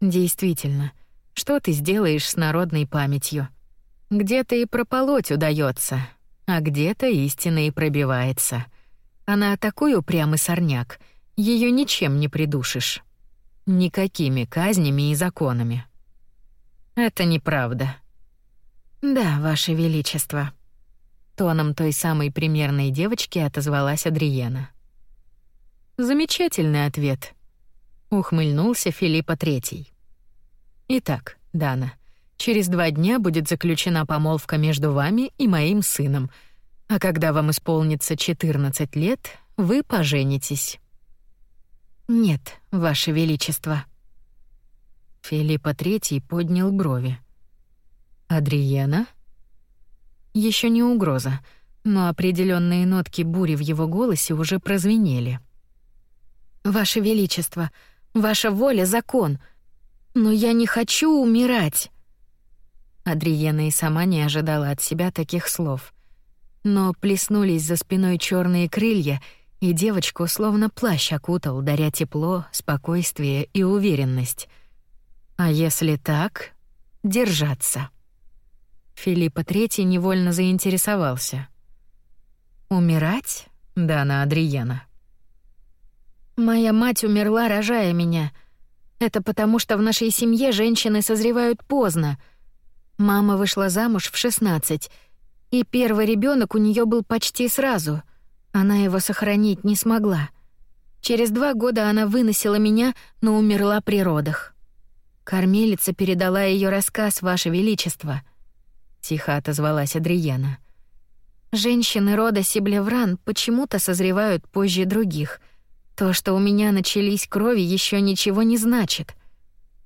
«Действительно, что ты сделаешь с народной памятью? Где-то и прополоть удается, а где-то истина и пробивается». Она такой упрямый сорняк, ее ничем не придушишь. Никакими казнями и законами. Это неправда. Да, ваше величество. Тоном той самой примерной девочки отозвалась Адриена. Замечательный ответ. Ухмыльнулся Филиппа Третий. Итак, Дана, через два дня будет заключена помолвка между вами и моим сыном — а когда вам исполнится 14 лет, вы поженитесь. Нет, ваше величество. Филиппа III поднял брови. Адриена? Еще не угроза, но определенные нотки бури в его голосе уже прозвенели. Ваше величество, ваша воля закон, но я не хочу умирать. Адриена и сама не ожидала от себя таких слов но плеснулись за спиной черные крылья, и девочку словно плащ окутал, даря тепло, спокойствие и уверенность. А если так, держаться. Филиппа III невольно заинтересовался. Умирать? Да, на Адриена. Моя мать умерла, рожая меня. Это потому, что в нашей семье женщины созревают поздно. Мама вышла замуж в 16, и первый ребенок у нее был почти сразу. Она его сохранить не смогла. Через два года она выносила меня, но умерла при родах. Кормилица передала ее рассказ, Ваше Величество. Тихо отозвалась Адриена. Женщины рода Сиблевран почему-то созревают позже других. То, что у меня начались крови, еще ничего не значит.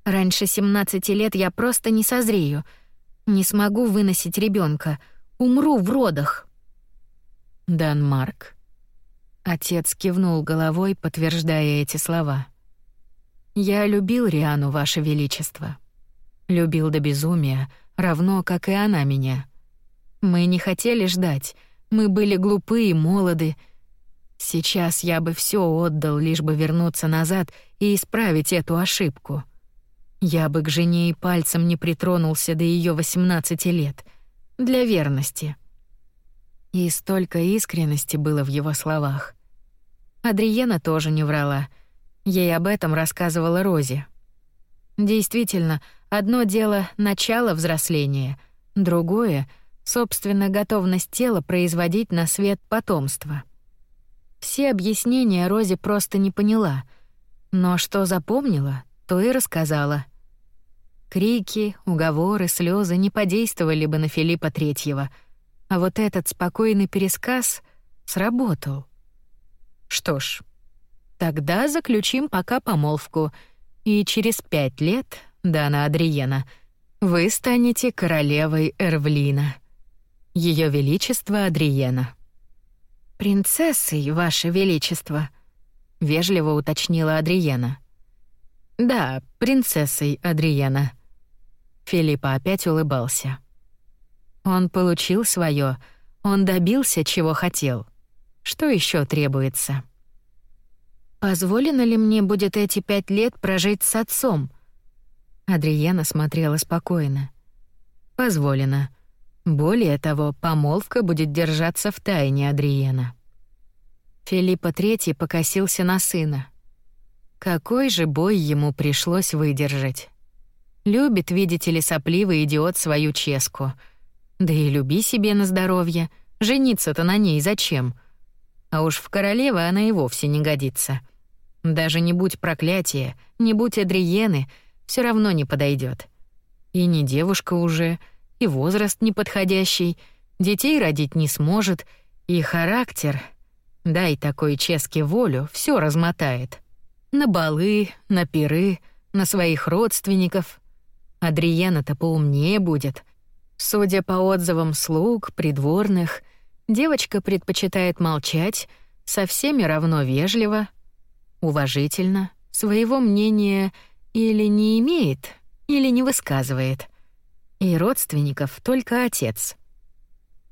Раньше 17 лет я просто не созрею. Не смогу выносить ребенка, Умру в родах. Данмарк. Отец кивнул головой, подтверждая эти слова. Я любил Риану, ваше величество. Любил до безумия, равно как и она меня. Мы не хотели ждать. Мы были глупы и молоды. Сейчас я бы все отдал, лишь бы вернуться назад и исправить эту ошибку. Я бы к жене и пальцем не притронулся до ее 18 лет. Для верности. И столько искренности было в его словах. Адриена тоже не врала. Ей об этом рассказывала Рози. Действительно, одно дело — начало взросления, другое — Собственно, готовность тела производить на свет потомство. Все объяснения Рози просто не поняла, но что запомнила, то и рассказала. Крики, уговоры, слезы не подействовали бы на Филиппа Третьего, а вот этот спокойный пересказ сработал. Что ж, тогда заключим пока помолвку, и через пять лет, Дана Адриена, вы станете королевой Эрвлина. Ее величество Адриена. Принцессой, ваше величество, вежливо уточнила Адриена. Да, принцессой Адриена. Филиппа опять улыбался. Он получил свое, он добился чего хотел. Что еще требуется? Позволено ли мне будет эти пять лет прожить с отцом? Адриена смотрела спокойно. Позволено. Более того, помолвка будет держаться в тайне Адриена. Филиппа III покосился на сына. Какой же бой ему пришлось выдержать. Любит, видите ли, сопливый идиот свою ческу. Да и люби себе на здоровье. Жениться-то на ней зачем? А уж в королевы она и вовсе не годится. Даже не будь проклятия, не будь Адриены, все равно не подойдет. И не девушка уже — и возраст неподходящий, детей родить не сможет, и характер. Дай такой ческе волю, все размотает. На балы, на пиры, на своих родственников. Адриена-то поумнее будет. Судя по отзывам слуг, придворных, девочка предпочитает молчать, со всеми равно вежливо, уважительно, своего мнения или не имеет, или не высказывает. И родственников только отец.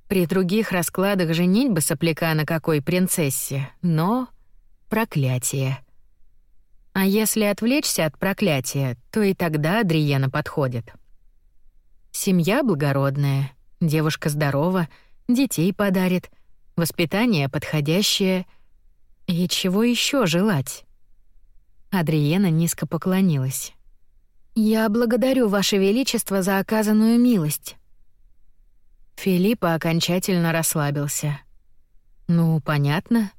При других раскладах женитьба сопляка на какой принцессе, но проклятие. А если отвлечься от проклятия, то и тогда Адриена подходит. Семья благородная, девушка здорова, детей подарит, воспитание подходящее. И чего еще желать? Адриена низко поклонилась. «Я благодарю Ваше Величество за оказанную милость». Филиппа окончательно расслабился. «Ну, понятно.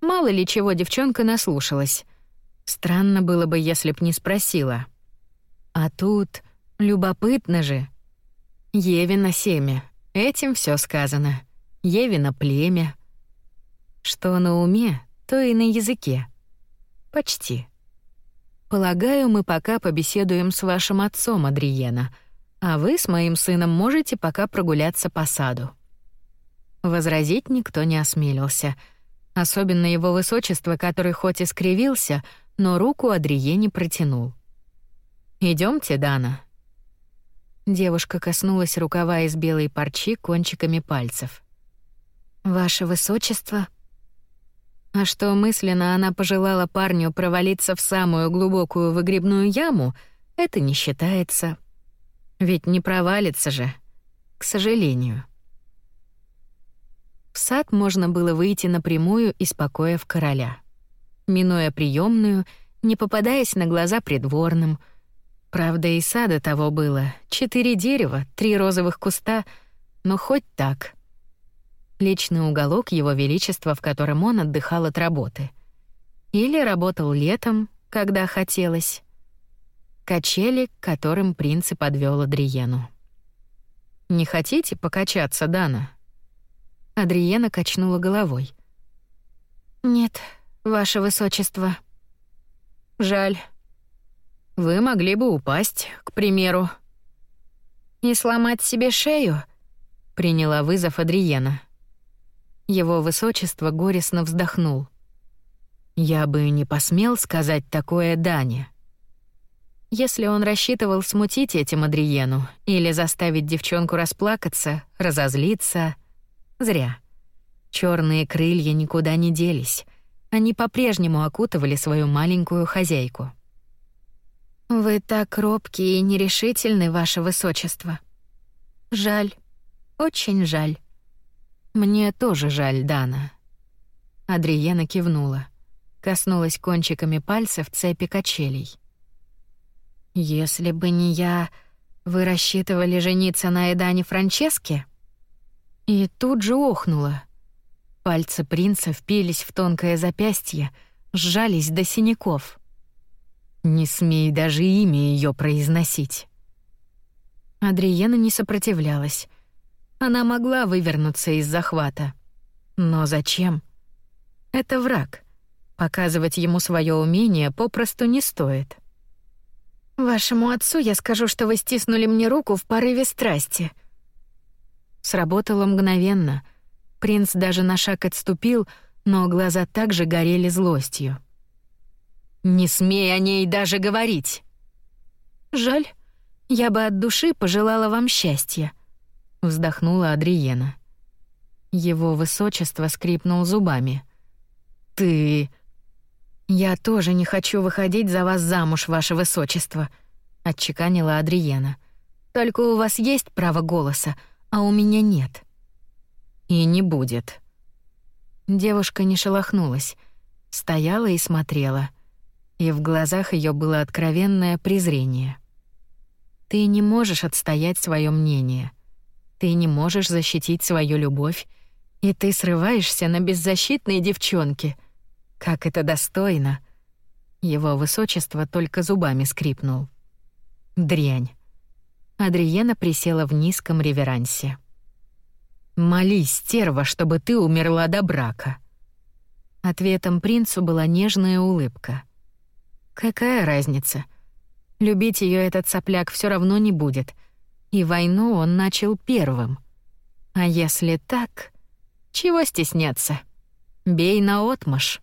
Мало ли чего девчонка наслушалась. Странно было бы, если б не спросила. А тут любопытно же. Евина семя. Этим все сказано. Евина племя. Что на уме, то и на языке. Почти. Полагаю, мы пока побеседуем с вашим отцом, Адриена, а вы с моим сыном можете пока прогуляться по саду». Возразить никто не осмелился, особенно его высочество, который хоть и скривился, но руку Адриене протянул. Идемте, Дана». Девушка коснулась рукава из белой парчи кончиками пальцев. «Ваше высочество», а что мысленно она пожелала парню провалиться в самую глубокую выгребную яму, это не считается. Ведь не провалится же, к сожалению. В сад можно было выйти напрямую из покоев короля. Минуя приемную, не попадаясь на глаза придворным. Правда, и сада того было. Четыре дерева, три розовых куста, но хоть так. Личный уголок Его Величества, в котором он отдыхал от работы. Или работал летом, когда хотелось. Качели, к которым принц и подвёл Адриену. «Не хотите покачаться, Дана?» Адриена качнула головой. «Нет, ваше высочество». «Жаль. Вы могли бы упасть, к примеру». «И сломать себе шею?» — приняла вызов Адриена. Его высочество горестно вздохнул. «Я бы не посмел сказать такое Дане». Если он рассчитывал смутить этим Адриену или заставить девчонку расплакаться, разозлиться, зря. Черные крылья никуда не делись. Они по-прежнему окутывали свою маленькую хозяйку. Вы так робкие и нерешительны, ваше высочество. Жаль. Очень жаль. Мне тоже жаль, Дана. Адриена кивнула, коснулась кончиками пальцев цепи качелей. Если бы не я, вы рассчитывали жениться на Эдане Франческе? И тут же охнула. Пальцы принца впились в тонкое запястье, сжались до синяков. Не смей даже имя ее произносить. Адриена не сопротивлялась. Она могла вывернуться из захвата. Но зачем? Это враг. Показывать ему свое умение попросту не стоит. Вашему отцу я скажу, что вы стиснули мне руку в порыве страсти. Сработало мгновенно. Принц даже на шаг отступил, но глаза также горели злостью. Не смей о ней даже говорить. Жаль. Я бы от души пожелала вам счастья, вздохнула Адриена. Его высочество скрипнул зубами. Ты «Я тоже не хочу выходить за вас замуж, ваше высочество», — отчеканила Адриена. «Только у вас есть право голоса, а у меня нет». «И не будет». Девушка не шелохнулась, стояла и смотрела, и в глазах ее было откровенное презрение. «Ты не можешь отстоять свое мнение. Ты не можешь защитить свою любовь, и ты срываешься на беззащитной девчонке — как это достойно. Его высочество только зубами скрипнул. Дрянь. Адриена присела в низком реверансе. Молись, стерва, чтобы ты умерла до брака. Ответом принцу была нежная улыбка. Какая разница? Любить ее этот сопляк все равно не будет. И войну он начал первым. А если так, чего стесняться? Бей на наотмашь.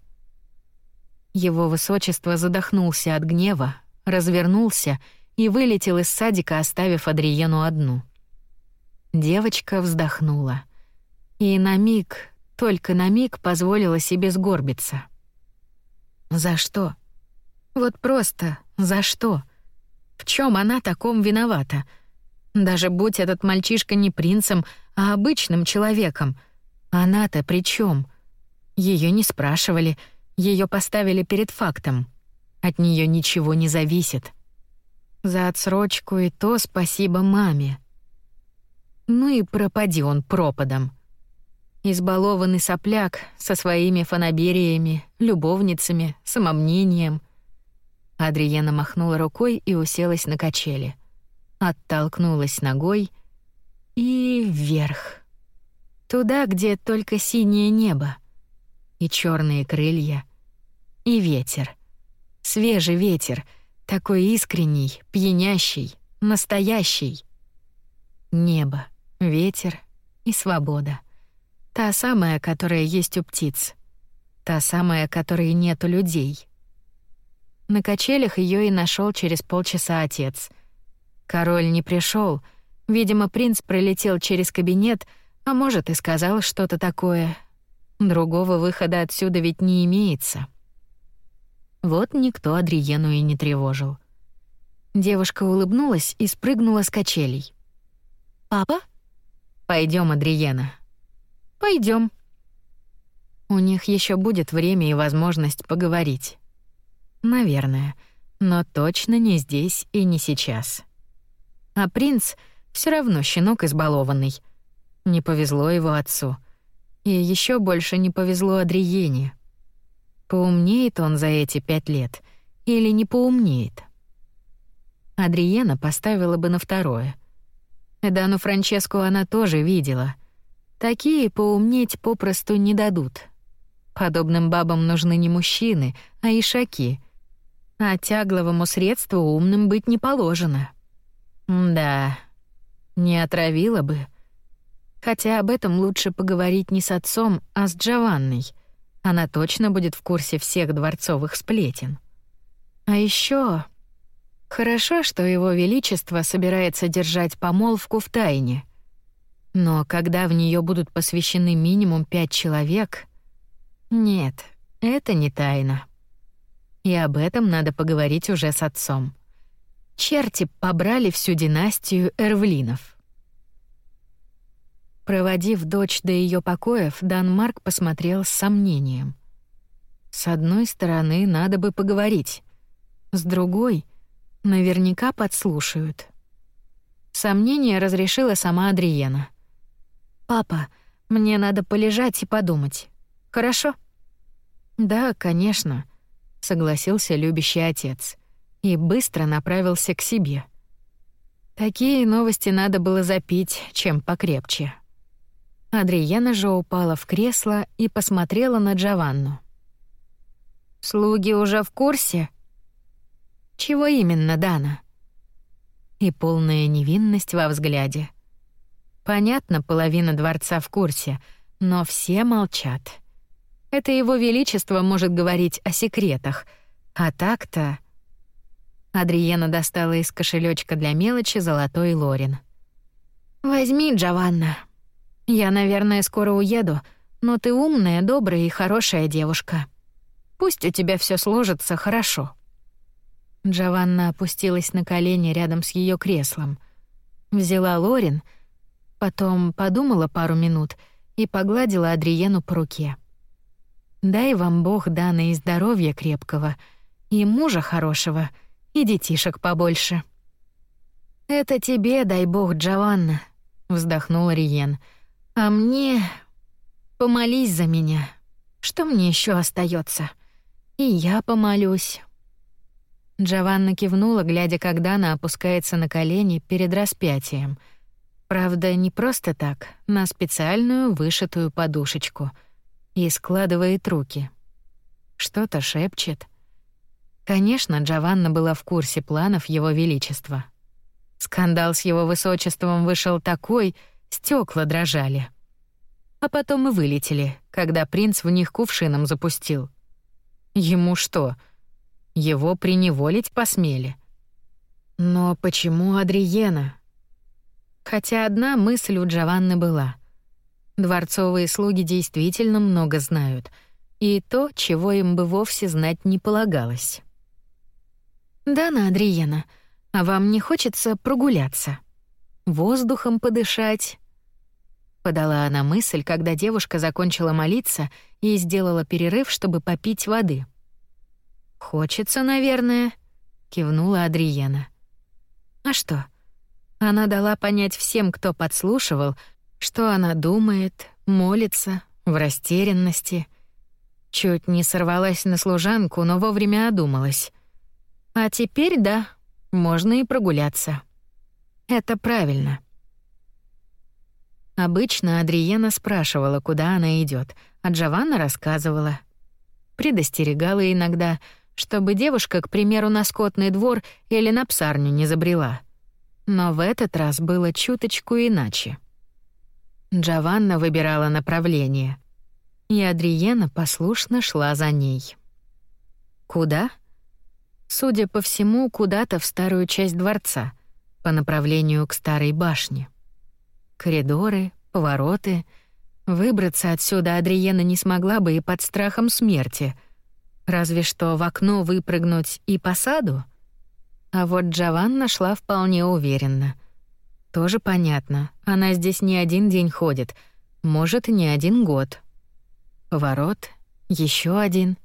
Его высочество задохнулся от гнева, развернулся и вылетел из садика, оставив Адриену одну. Девочка вздохнула. И на миг, только на миг позволила себе сгорбиться. За что? Вот просто за что? В чем она таком виновата? Даже будь этот мальчишка не принцем, а обычным человеком, она-то при чем? Ее не спрашивали — ее поставили перед фактом. От нее ничего не зависит. За отсрочку и то спасибо маме. Ну и пропади он пропадом. Избалованный сопляк со своими фанабериями, любовницами, самомнением. Адриена махнула рукой и уселась на качели. Оттолкнулась ногой и вверх. Туда, где только синее небо и черные крылья, и ветер. Свежий ветер, такой искренний, пьянящий, настоящий. Небо, ветер и свобода. Та самая, которая есть у птиц. Та самая, которой нет у людей. На качелях ее и нашел через полчаса отец. Король не пришел. Видимо, принц пролетел через кабинет, а может, и сказал что-то такое, Другого выхода отсюда ведь не имеется. Вот никто Адриену и не тревожил. Девушка улыбнулась и спрыгнула с качелей. «Папа?» Пойдем, Адриена». Пойдем. У них еще будет время и возможность поговорить. Наверное, но точно не здесь и не сейчас. А принц все равно щенок избалованный. Не повезло его отцу. И еще больше не повезло Адриене. Поумнеет он за эти пять лет или не поумнеет? Адриена поставила бы на второе. Эдану Франческу она тоже видела. Такие поумнеть попросту не дадут. Подобным бабам нужны не мужчины, а ишаки. А тягловому средству умным быть не положено. да, не отравила бы. Хотя об этом лучше поговорить не с отцом, а с Джованной. Она точно будет в курсе всех дворцовых сплетен. А еще хорошо, что его величество собирается держать помолвку в тайне. Но когда в нее будут посвящены минимум пять человек, нет, это не тайна. И об этом надо поговорить уже с отцом. Черти побрали всю династию Эрвлинов. Проводив дочь до ее покоев, Дан Марк посмотрел с сомнением. С одной стороны, надо бы поговорить. С другой, наверняка подслушают. Сомнение разрешила сама Адриена. «Папа, мне надо полежать и подумать. Хорошо?» «Да, конечно», — согласился любящий отец и быстро направился к себе. Такие новости надо было запить, чем покрепче. Адриена же упала в кресло и посмотрела на Джованну. «Слуги уже в курсе?» «Чего именно, Дана?» И полная невинность во взгляде. Понятно, половина дворца в курсе, но все молчат. Это его величество может говорить о секретах, а так-то... Адриена достала из кошелечка для мелочи золотой лорин. «Возьми, Джованна», я, наверное, скоро уеду, но ты умная, добрая и хорошая девушка. Пусть у тебя все сложится хорошо». Джованна опустилась на колени рядом с ее креслом. Взяла Лорин, потом подумала пару минут и погладила Адриену по руке. «Дай вам Бог дана и здоровья крепкого, и мужа хорошего, и детишек побольше». «Это тебе, дай Бог, Джованна», — вздохнула Риен, — а мне... Помолись за меня. Что мне еще остается? И я помолюсь. Джованна кивнула, глядя, как Дана опускается на колени перед распятием. Правда, не просто так, на специальную вышитую подушечку. И складывает руки. Что-то шепчет. Конечно, Джованна была в курсе планов Его Величества. Скандал с Его Высочеством вышел такой, Стекла дрожали. А потом и вылетели, когда принц в них кувшином запустил. Ему что, его приневолить посмели? Но почему Адриена? Хотя одна мысль у Джованны была. Дворцовые слуги действительно много знают, и то, чего им бы вовсе знать не полагалось. «Дана Адриена, а вам не хочется прогуляться? Воздухом подышать, подала она мысль, когда девушка закончила молиться и сделала перерыв, чтобы попить воды. Хочется, наверное, кивнула Адриена. А что? Она дала понять всем, кто подслушивал, что она думает, молится, в растерянности. Чуть не сорвалась на служанку, но вовремя одумалась. А теперь да, можно и прогуляться. Это правильно. Обычно Адриена спрашивала, куда она идет, а Джованна рассказывала. Предостерегала иногда, чтобы девушка, к примеру, на скотный двор или на псарню не забрела. Но в этот раз было чуточку иначе. Джованна выбирала направление, и Адриена послушно шла за ней. Куда? Судя по всему, куда-то в старую часть дворца, по направлению к старой башне. Коридоры, повороты. Выбраться отсюда Адриена не смогла бы и под страхом смерти. Разве что в окно выпрыгнуть и по саду. А вот Джованна шла вполне уверенно. Тоже понятно, она здесь не один день ходит, может, не один год. Поворот, еще один.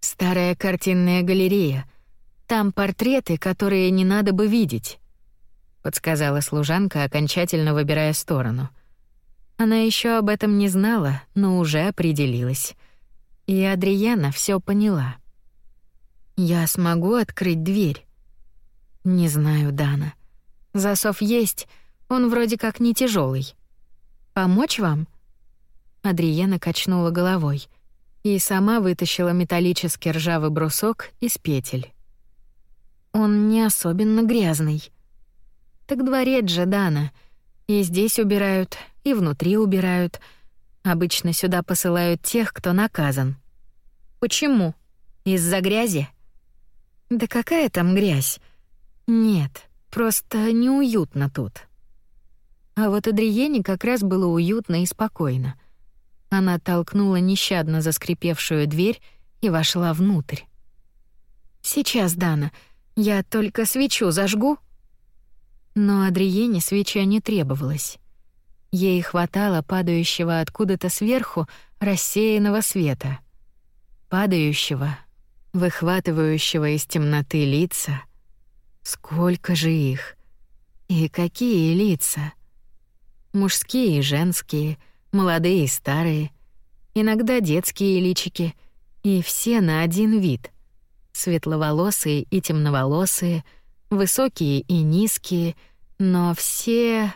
Старая картинная галерея. Там портреты, которые не надо бы видеть, подсказала служанка, окончательно выбирая сторону. Она еще об этом не знала, но уже определилась. И Адриана все поняла. Я смогу открыть дверь. Не знаю, Дана. Засов есть, он вроде как не тяжелый. Помочь вам? Адриена качнула головой и сама вытащила металлический ржавый брусок из петель. Он не особенно грязный. Так дворец же, Дана. И здесь убирают, и внутри убирают. Обычно сюда посылают тех, кто наказан. Почему? Из-за грязи? Да какая там грязь? Нет, просто неуютно тут. А вот Адриене как раз было уютно и спокойно. Она толкнула нещадно заскрипевшую дверь и вошла внутрь. «Сейчас, Дана, я только свечу зажгу». Но Адриене свеча не требовалась. Ей хватало падающего откуда-то сверху рассеянного света. Падающего, выхватывающего из темноты лица. Сколько же их? И какие лица? Мужские и женские, молодые и старые, иногда детские личики, и все на один вид. Светловолосые и темноволосые, высокие и низкие, но все...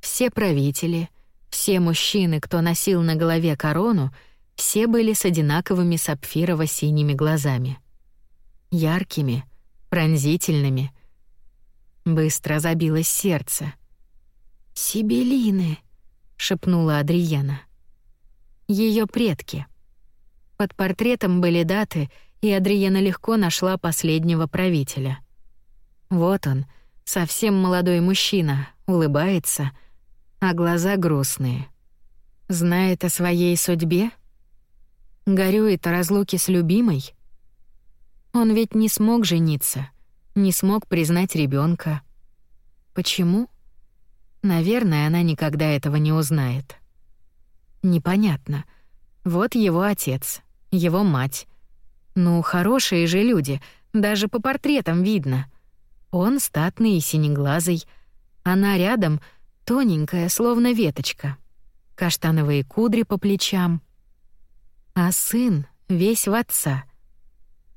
Все правители, все мужчины, кто носил на голове корону — все были с одинаковыми сапфирово-синими глазами. Яркими, пронзительными. Быстро забилось сердце. «Сибелины», — шепнула Адриена. Ее предки. Под портретом были даты, и Адриена легко нашла последнего правителя. Вот он, совсем молодой мужчина, улыбается, а глаза грустные. Знает о своей судьбе? горюет о разлуке с любимой. Он ведь не смог жениться, не смог признать ребенка. Почему? Наверное, она никогда этого не узнает. Непонятно. Вот его отец, его мать. Ну, хорошие же люди, даже по портретам видно. Он статный и синеглазый, она рядом тоненькая, словно веточка. Каштановые кудри по плечам — а сын весь в отца.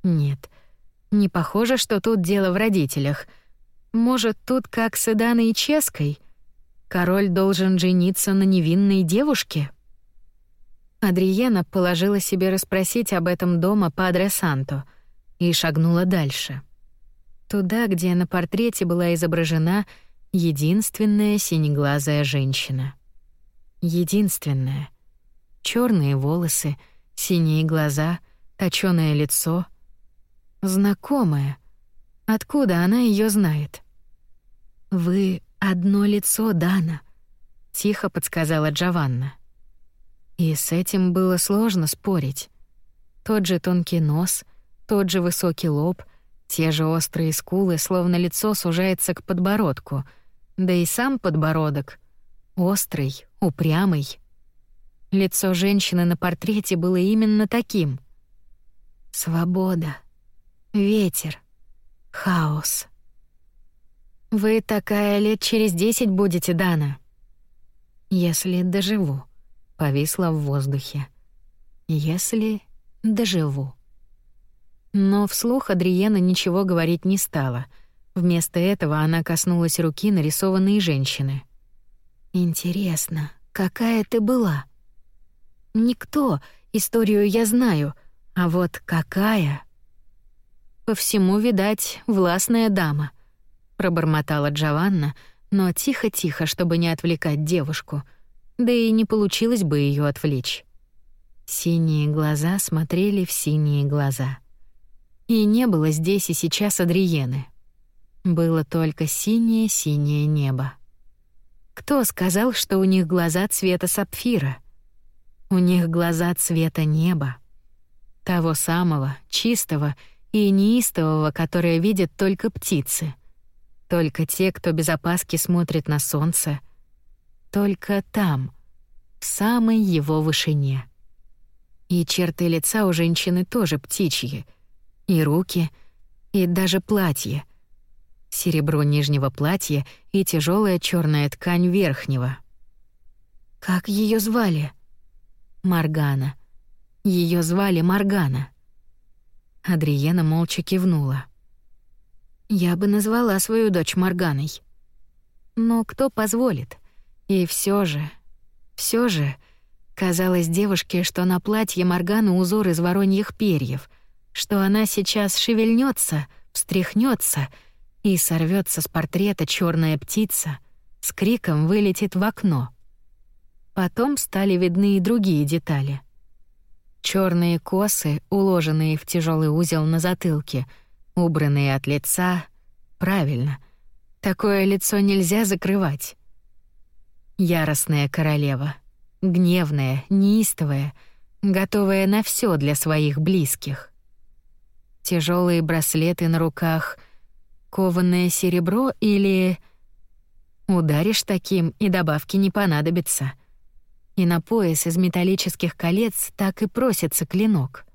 Нет, не похоже, что тут дело в родителях. Может, тут как с Эданой и Ческой? Король должен жениться на невинной девушке? Адриена положила себе расспросить об этом дома Падре Санто и шагнула дальше. Туда, где на портрете была изображена единственная синеглазая женщина. Единственная. Черные волосы — Синие глаза, точёное лицо. Знакомое. Откуда она её знает? «Вы одно лицо, Дана», — тихо подсказала Джованна. И с этим было сложно спорить. Тот же тонкий нос, тот же высокий лоб, те же острые скулы, словно лицо сужается к подбородку, да и сам подбородок — острый, упрямый, Лицо женщины на портрете было именно таким. Свобода, ветер, хаос. Вы такая лет через десять будете, Дана. Если доживу, повисла в воздухе. Если доживу. Но вслух Адриена ничего говорить не стала. Вместо этого она коснулась руки нарисованной женщины. Интересно, какая ты была? Никто, историю я знаю, а вот какая? По всему, видать, властная дама, пробормотала Джованна, но тихо-тихо, чтобы не отвлекать девушку. Да и не получилось бы ее отвлечь. Синие глаза смотрели в синие глаза. И не было здесь и сейчас Адриены. Было только синее-синее небо. Кто сказал, что у них глаза цвета сапфира? У них глаза цвета неба. Того самого, чистого и неистового, которое видят только птицы. Только те, кто без опаски смотрит на солнце. Только там, в самой его вышине. И черты лица у женщины тоже птичьи. И руки, и даже платье. Серебро нижнего платья и тяжелая черная ткань верхнего. Как ее звали? Маргана. Ее звали Маргана. Адриена молча кивнула. Я бы назвала свою дочь Марганой. Но кто позволит? И все же, все же, казалось девушке, что на платье Марганы узор из вороньих перьев, что она сейчас шевельнется, встряхнется и сорвется с портрета черная птица, с криком вылетит в окно. Потом стали видны и другие детали. Черные косы, уложенные в тяжелый узел на затылке, убранные от лица. Правильно. Такое лицо нельзя закрывать. Яростная королева, гневная, неистовая, готовая на все для своих близких. Тяжелые браслеты на руках, кованное серебро или ударишь таким, и добавки не понадобится. И на пояс из металлических колец так и просится клинок.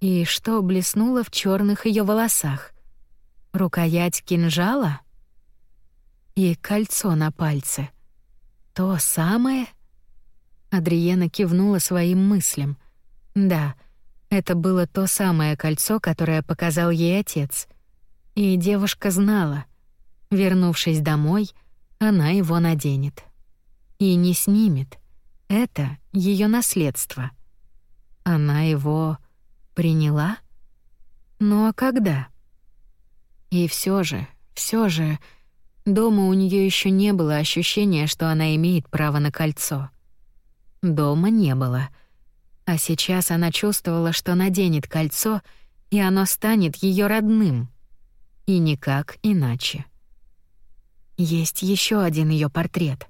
И что блеснуло в черных ее волосах? Рукоять кинжала? И кольцо на пальце — то самое? Адриена кивнула своим мыслям. Да, это было то самое кольцо, которое показал ей отец. И девушка знала, вернувшись домой, она его наденет. И не снимет. Это ее наследство. Она его приняла? Ну а когда? И все же, все же Дома у нее еще не было ощущения, что она имеет право на кольцо. Дома не было. А сейчас она чувствовала, что наденет кольцо, и оно станет ее родным. И никак иначе. Есть еще один ее портрет.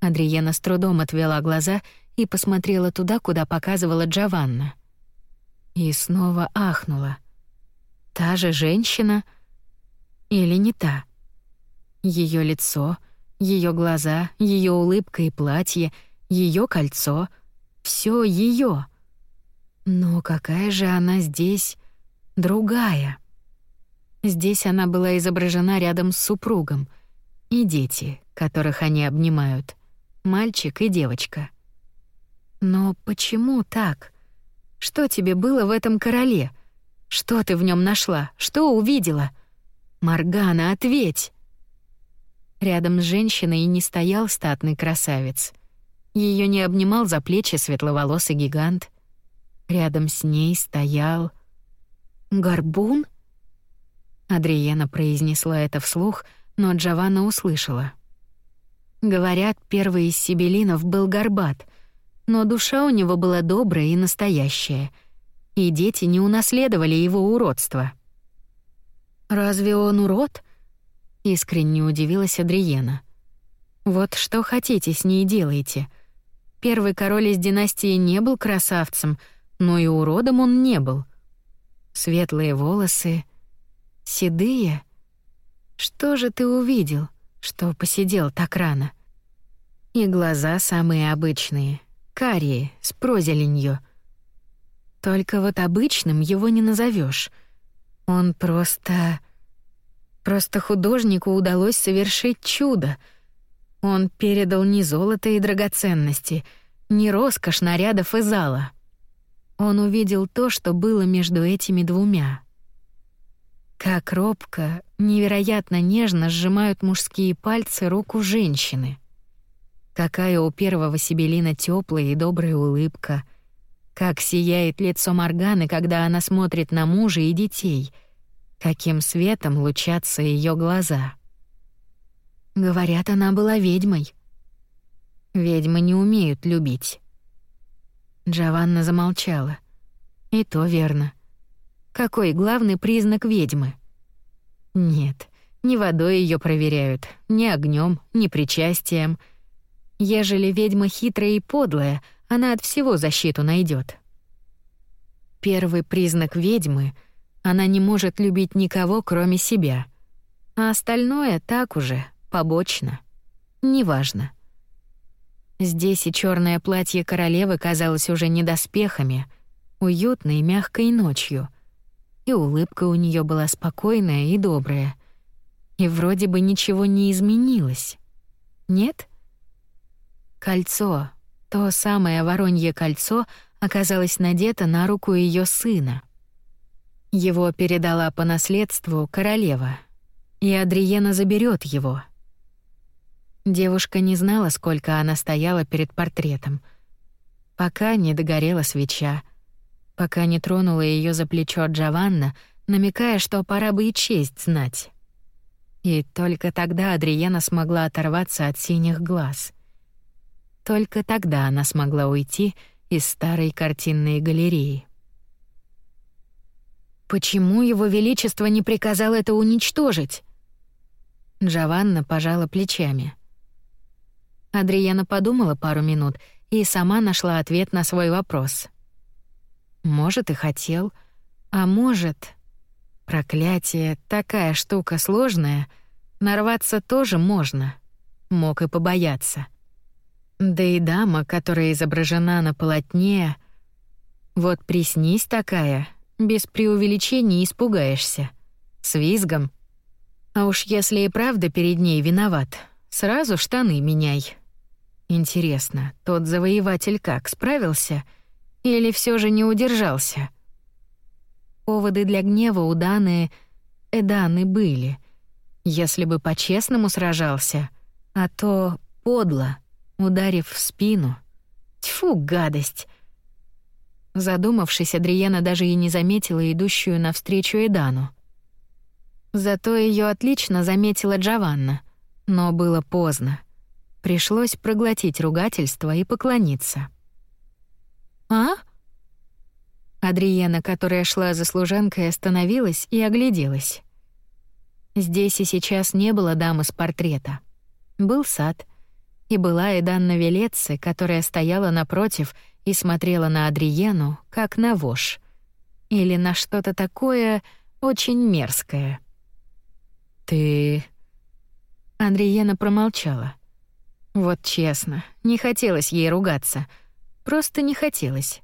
Адриена с трудом отвела глаза и посмотрела туда, куда показывала Джованна. И снова ахнула. Та же женщина или не та? Ее лицо, ее глаза, ее улыбка и платье, ее кольцо — все ее. Но какая же она здесь другая? Здесь она была изображена рядом с супругом и дети, которых они обнимают, мальчик и девочка. Но почему так? Что тебе было в этом короле? Что ты в нем нашла? Что увидела? Маргана, ответь. Рядом с женщиной не стоял статный красавец. Ее не обнимал за плечи светловолосый гигант. Рядом с ней стоял... «Горбун?» Адриена произнесла это вслух, но Джованна услышала. Говорят, первый из сибелинов был горбат, но душа у него была добрая и настоящая, и дети не унаследовали его уродство. «Разве он урод?» Искренне удивилась Адриена. Вот что хотите с ней делайте. Первый король из династии не был красавцем, но и уродом он не был. Светлые волосы, седые. Что же ты увидел, что посидел так рано? И глаза самые обычные, карие, с прозеленью. Только вот обычным его не назовешь. Он просто Просто художнику удалось совершить чудо. Он передал не золото и драгоценности, не роскошь нарядов и зала. Он увидел то, что было между этими двумя. Как робко, невероятно нежно сжимают мужские пальцы руку женщины. Какая у первого Сибелина теплая и добрая улыбка. Как сияет лицо Морганы, когда она смотрит на мужа и детей — каким светом лучатся ее глаза. Говорят, она была ведьмой. Ведьмы не умеют любить. Джованна замолчала. И то верно. Какой главный признак ведьмы? Нет, ни водой ее проверяют, ни огнем, ни причастием. Ежели ведьма хитрая и подлая, она от всего защиту найдет. Первый признак ведьмы — она не может любить никого, кроме себя. А остальное так уже, побочно. Неважно. Здесь и черное платье королевы казалось уже не доспехами, уютной мягкой ночью. И улыбка у нее была спокойная и добрая. И вроде бы ничего не изменилось. Нет? Кольцо, то самое воронье кольцо, оказалось надето на руку ее сына. Его передала по наследству королева, и Адриена заберет его. Девушка не знала, сколько она стояла перед портретом, пока не догорела свеча, пока не тронула ее за плечо Джованна, намекая, что пора бы и честь знать. И только тогда Адриена смогла оторваться от синих глаз. Только тогда она смогла уйти из старой картинной галереи. Почему его величество не приказал это уничтожить? Джованна пожала плечами. Адриена подумала пару минут и сама нашла ответ на свой вопрос. Может, и хотел, а может... Проклятие — такая штука сложная, нарваться тоже можно. Мог и побояться. Да и дама, которая изображена на полотне... Вот приснись такая, без преувеличений испугаешься. С визгом. А уж если и правда перед ней виноват, сразу штаны меняй. Интересно, тот завоеватель как, справился? Или все же не удержался? Поводы для гнева у Даны... Эданы были. Если бы по-честному сражался, а то подло, ударив в спину. Тьфу, гадость! Задумавшись, Адриена даже и не заметила идущую навстречу Эдану. Зато ее отлично заметила Джованна, но было поздно. Пришлось проглотить ругательство и поклониться. «А?» Адриена, которая шла за служанкой, остановилась и огляделась. Здесь и сейчас не было дамы с портрета. Был сад, и была и Данна Велеце, которая стояла напротив и смотрела на Адриену, как на вошь. Или на что-то такое очень мерзкое. «Ты...» Адриена промолчала. Вот честно, не хотелось ей ругаться. Просто не хотелось.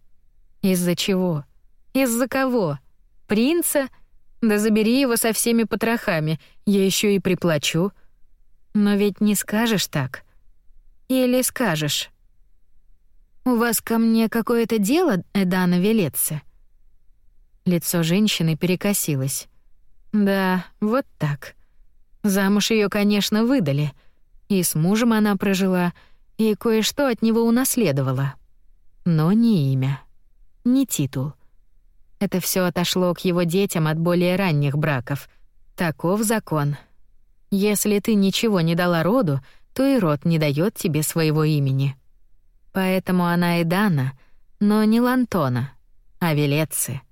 Из-за чего? Из-за кого? Принца? Да забери его со всеми потрохами, я еще и приплачу. Но ведь не скажешь так. Или скажешь? «У вас ко мне какое-то дело, Эдана Велеце?» Лицо женщины перекосилось. «Да, вот так. Замуж ее, конечно, выдали. И с мужем она прожила, и кое-что от него унаследовала. Но не имя, не титул. Это все отошло к его детям от более ранних браков. Таков закон. Если ты ничего не дала роду, то и род не дает тебе своего имени». Поэтому она и Дана, но не Лантона, а Велецы.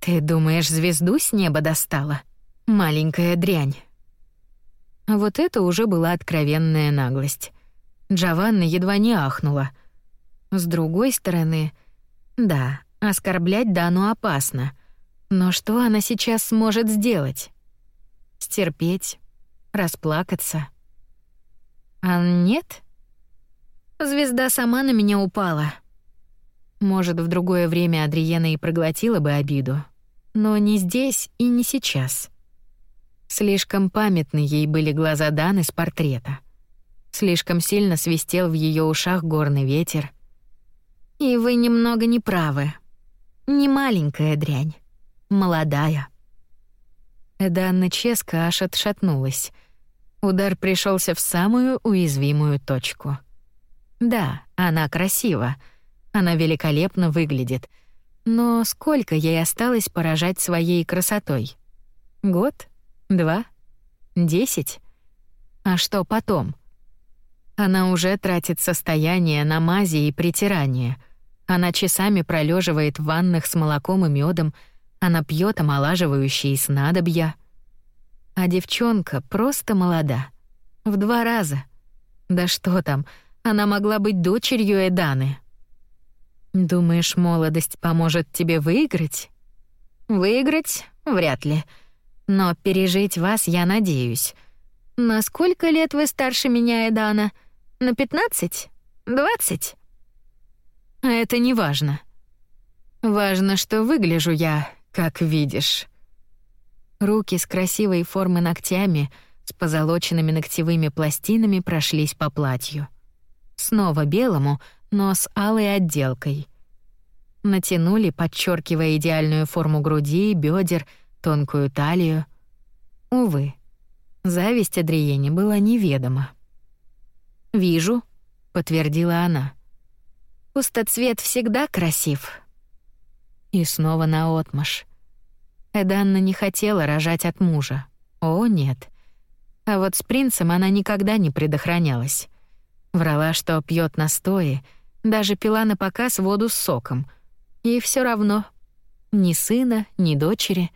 Ты думаешь, звезду с неба достала? Маленькая дрянь. Вот это уже была откровенная наглость. Джованна едва не ахнула. С другой стороны, да, оскорблять Дану опасно. Но что она сейчас сможет сделать? Стерпеть? Расплакаться? А нет? Звезда сама на меня упала. Может, в другое время Адриена и проглотила бы обиду, но не здесь и не сейчас. Слишком памятны ей были глаза Даны с портрета. Слишком сильно свистел в ее ушах горный ветер. И вы немного не правы. Не маленькая дрянь, молодая. Эданна Ческа аж отшатнулась. Удар пришелся в самую уязвимую точку — да, она красива. Она великолепно выглядит. Но сколько ей осталось поражать своей красотой? Год? Два? Десять? А что потом? Она уже тратит состояние на мази и притирание. Она часами пролеживает в ваннах с молоком и медом, она пьет омолаживающие снадобья. А девчонка просто молода. В два раза. Да что там, она могла быть дочерью Эданы. Думаешь, молодость поможет тебе выиграть? Выиграть? Вряд ли. Но пережить вас я надеюсь. На сколько лет вы старше меня, Эдана? На 15? 20? Это не важно. Важно, что выгляжу я, как видишь. Руки с красивой формы ногтями, с позолоченными ногтевыми пластинами прошлись по платью. Снова белому, но с алой отделкой. Натянули, подчеркивая идеальную форму груди, бедер, тонкую талию. Увы, зависть Адриене была неведома. «Вижу», — подтвердила она. «Пустоцвет всегда красив». И снова наотмашь. Эданна не хотела рожать от мужа. О, нет. А вот с принцем она никогда не предохранялась. Врала, что пьет настои, даже пила на показ воду с соком. И все равно ни сына, ни дочери,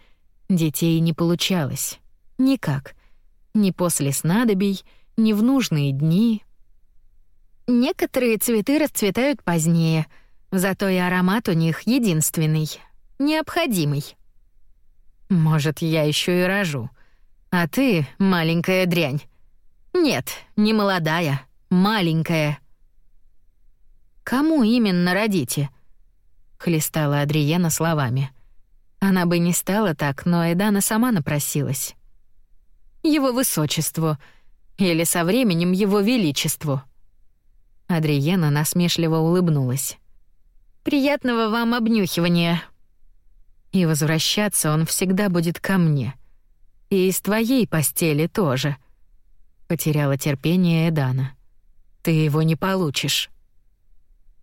детей не получалось. Никак. Ни после снадобий, ни в нужные дни. Некоторые цветы расцветают позднее, зато и аромат у них единственный, необходимый. Может, я еще и рожу. А ты, маленькая дрянь. Нет, не молодая, маленькая. Кому именно родите? хлестала Адриена словами. Она бы не стала так, но Эдана сама напросилась. Его высочеству или со временем его величеству. Адриена насмешливо улыбнулась. Приятного вам обнюхивания, и возвращаться он всегда будет ко мне. И из твоей постели тоже. Потеряла терпение Эдана. Ты его не получишь.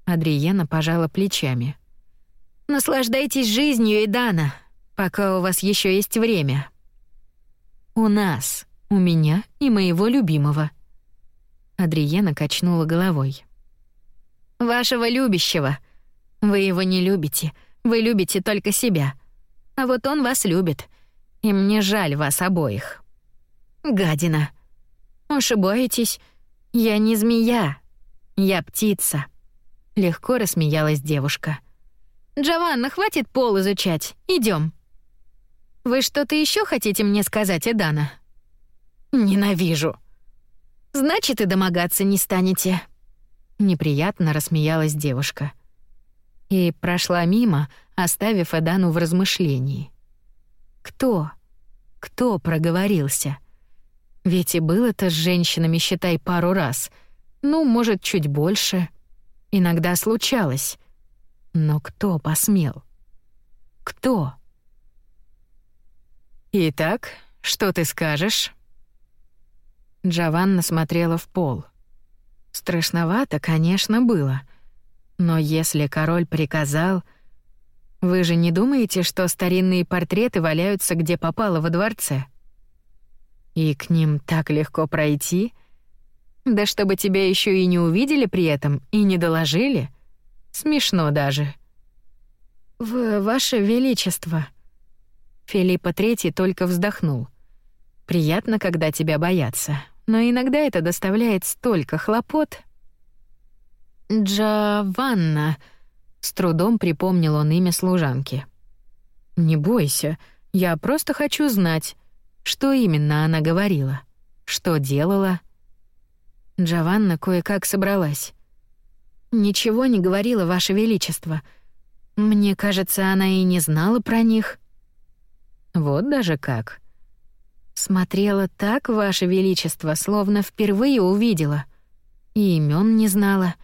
Адриена пожала плечами. Наслаждайтесь жизнью, Эдана, пока у вас еще есть время. У нас, у меня и моего любимого. Адриена качнула головой. Вашего любящего. Вы его не любите. Вы любите только себя. А вот он вас любит. И мне жаль вас обоих. Гадина. Ошибаетесь. Я не змея. Я птица. Легко рассмеялась девушка. Джованна, хватит пол изучать. Идем. Вы что-то еще хотите мне сказать, Эдана? Ненавижу. Значит, и домогаться не станете. Неприятно рассмеялась девушка. И прошла мимо, оставив Эдану в размышлении. Кто? Кто проговорился? Ведь и было-то с женщинами, считай, пару раз. Ну, может, чуть больше. Иногда случалось. Но кто посмел? Кто? «Итак, что ты скажешь?» Джованна смотрела в пол. Страшновато, конечно, было. Но если король приказал... Вы же не думаете, что старинные портреты валяются где попало во дворце? И к ним так легко пройти? Да чтобы тебя еще и не увидели при этом и не доложили? Смешно даже. В ваше величество. Филиппа Третий только вздохнул. Приятно, когда тебя боятся, но иногда это доставляет столько хлопот. Джованна, с трудом припомнил он имя служанки. «Не бойся, я просто хочу знать, что именно она говорила, что делала». Джованна кое-как собралась. «Ничего не говорила, Ваше Величество. Мне кажется, она и не знала про них». «Вот даже как». «Смотрела так, Ваше Величество, словно впервые увидела. И имен не знала»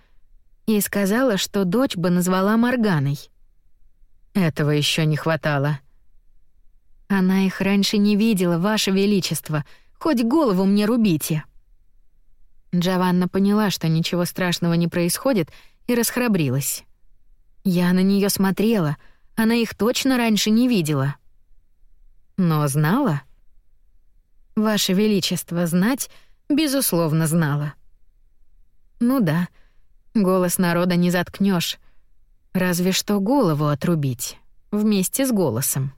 и сказала, что дочь бы назвала Морганой. Этого еще не хватало. Она их раньше не видела, ваше величество. Хоть голову мне рубите. Джованна поняла, что ничего страшного не происходит, и расхрабрилась. Я на нее смотрела, она их точно раньше не видела. Но знала? Ваше величество, знать, безусловно, знала. Ну да, — Голос народа не заткнешь, разве что голову отрубить вместе с голосом.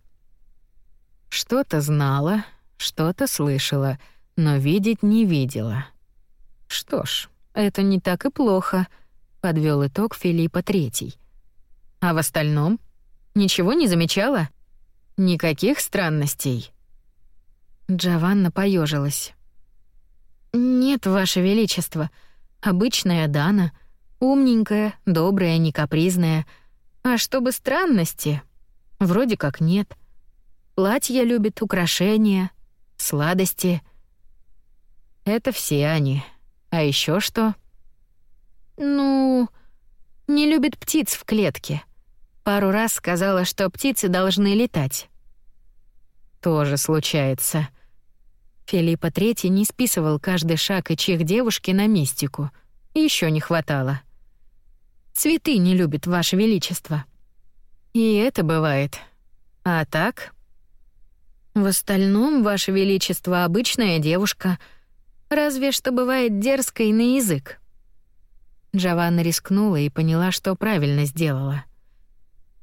Что-то знала, что-то слышала, но видеть не видела. Что ж, это не так и плохо, подвел итог Филиппа Третий. А в остальном ничего не замечала? Никаких странностей. Джованна поежилась. Нет, ваше величество, обычная Дана — Умненькая, добрая, не капризная. А чтобы странности? Вроде как нет. Платья любит, украшения, сладости. Это все они. А еще что? Ну, не любит птиц в клетке. Пару раз сказала, что птицы должны летать. Тоже случается. Филиппа Третий не списывал каждый шаг и чих девушки на мистику. Еще не хватало. Цветы не любит, Ваше Величество. И это бывает. А так? В остальном, Ваше Величество, обычная девушка. Разве что бывает дерзкой на язык. Джованна рискнула и поняла, что правильно сделала.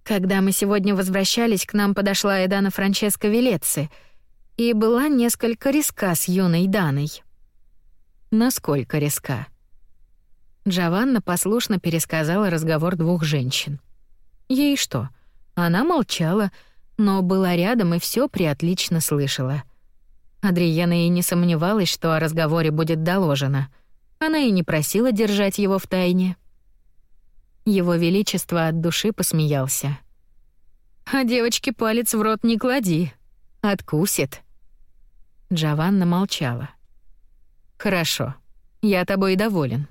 Когда мы сегодня возвращались, к нам подошла Эдана Франческо Велеци — и была несколько риска с юной Даной. Насколько риска? Джованна послушно пересказала разговор двух женщин. Ей что? Она молчала, но была рядом и все приотлично слышала. Адриена и не сомневалась, что о разговоре будет доложено. Она и не просила держать его в тайне. Его величество от души посмеялся. «А девочке палец в рот не клади. Откусит». Джованна молчала. «Хорошо, я тобой доволен.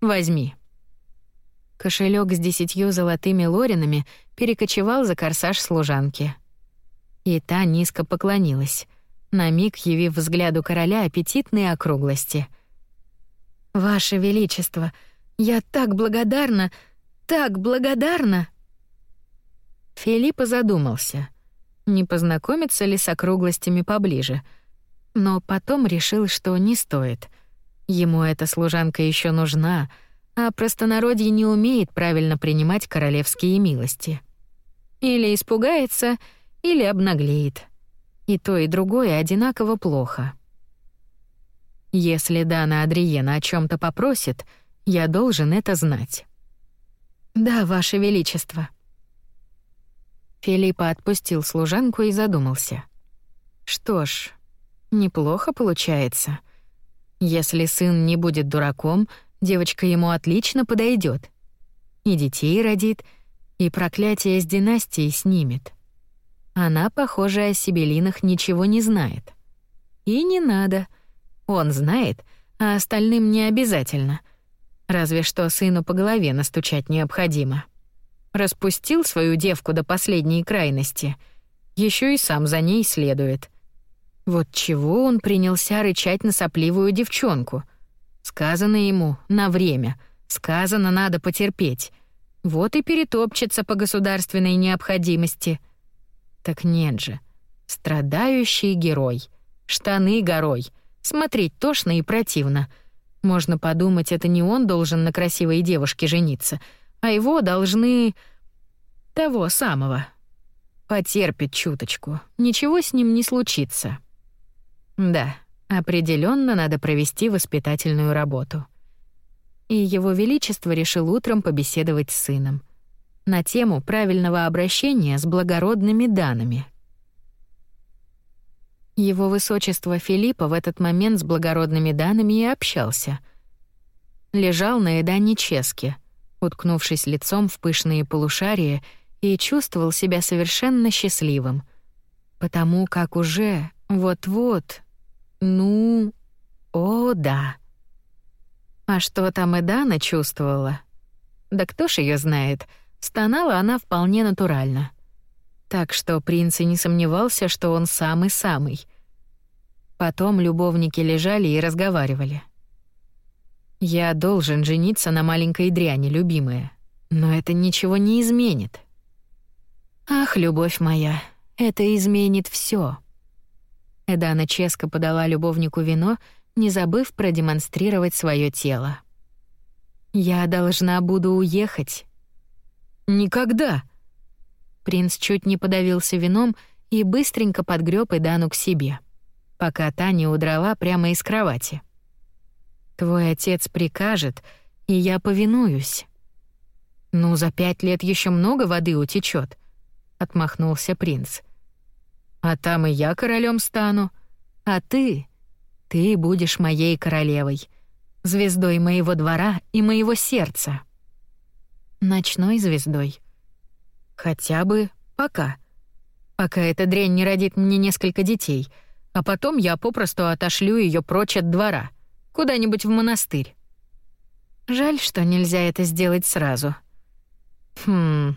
Возьми». Кошелек с десятью золотыми лоринами перекочевал за корсаж служанки. И та низко поклонилась, на миг явив взгляду короля аппетитные округлости. «Ваше Величество, я так благодарна, так благодарна!» Филиппа задумался, не познакомиться ли с округлостями поближе — но потом решил, что не стоит. Ему эта служанка еще нужна, а простонародье не умеет правильно принимать королевские милости. Или испугается, или обнаглеет. И то, и другое одинаково плохо. Если Дана Адриена о чем то попросит, я должен это знать. «Да, Ваше Величество». Филиппа отпустил служанку и задумался. «Что ж, Неплохо получается. Если сын не будет дураком, девочка ему отлично подойдет. И детей родит, и проклятие с династией снимет. Она, похоже, о Сибелинах ничего не знает. И не надо. Он знает, а остальным не обязательно. Разве что сыну по голове настучать необходимо. Распустил свою девку до последней крайности. Еще и сам за ней следует. Вот чего он принялся рычать на сопливую девчонку? Сказано ему на время, сказано надо потерпеть. Вот и перетопчется по государственной необходимости. Так нет же. Страдающий герой. Штаны горой. Смотреть тошно и противно. Можно подумать, это не он должен на красивой девушке жениться, а его должны... того самого. Потерпит чуточку. Ничего с ним не случится. Да, определенно надо провести воспитательную работу. И его величество решил утром побеседовать с сыном на тему правильного обращения с благородными данными. Его высочество Филиппа в этот момент с благородными данными и общался. Лежал на Эдане Ческе, уткнувшись лицом в пышные полушария, и чувствовал себя совершенно счастливым, потому как уже вот-вот. Ну, о, да. А что там Эдана чувствовала? Да кто ж ее знает? Стонала она вполне натурально. Так что принц и не сомневался, что он самый-самый. Потом любовники лежали и разговаривали. «Я должен жениться на маленькой дряни, любимая, но это ничего не изменит». «Ах, любовь моя, это изменит все. Эдана Ческа подала любовнику вино, не забыв продемонстрировать свое тело. «Я должна буду уехать». «Никогда!» Принц чуть не подавился вином и быстренько подгреб Эдану к себе, пока та не удрала прямо из кровати. «Твой отец прикажет, и я повинуюсь». «Ну, за пять лет еще много воды утечет, отмахнулся принц. А там и я королем стану. А ты, ты будешь моей королевой, звездой моего двора и моего сердца. Ночной звездой. Хотя бы пока. Пока эта дрянь не родит мне несколько детей, а потом я попросту отошлю ее прочь от двора, куда-нибудь в монастырь. Жаль, что нельзя это сделать сразу. Хм,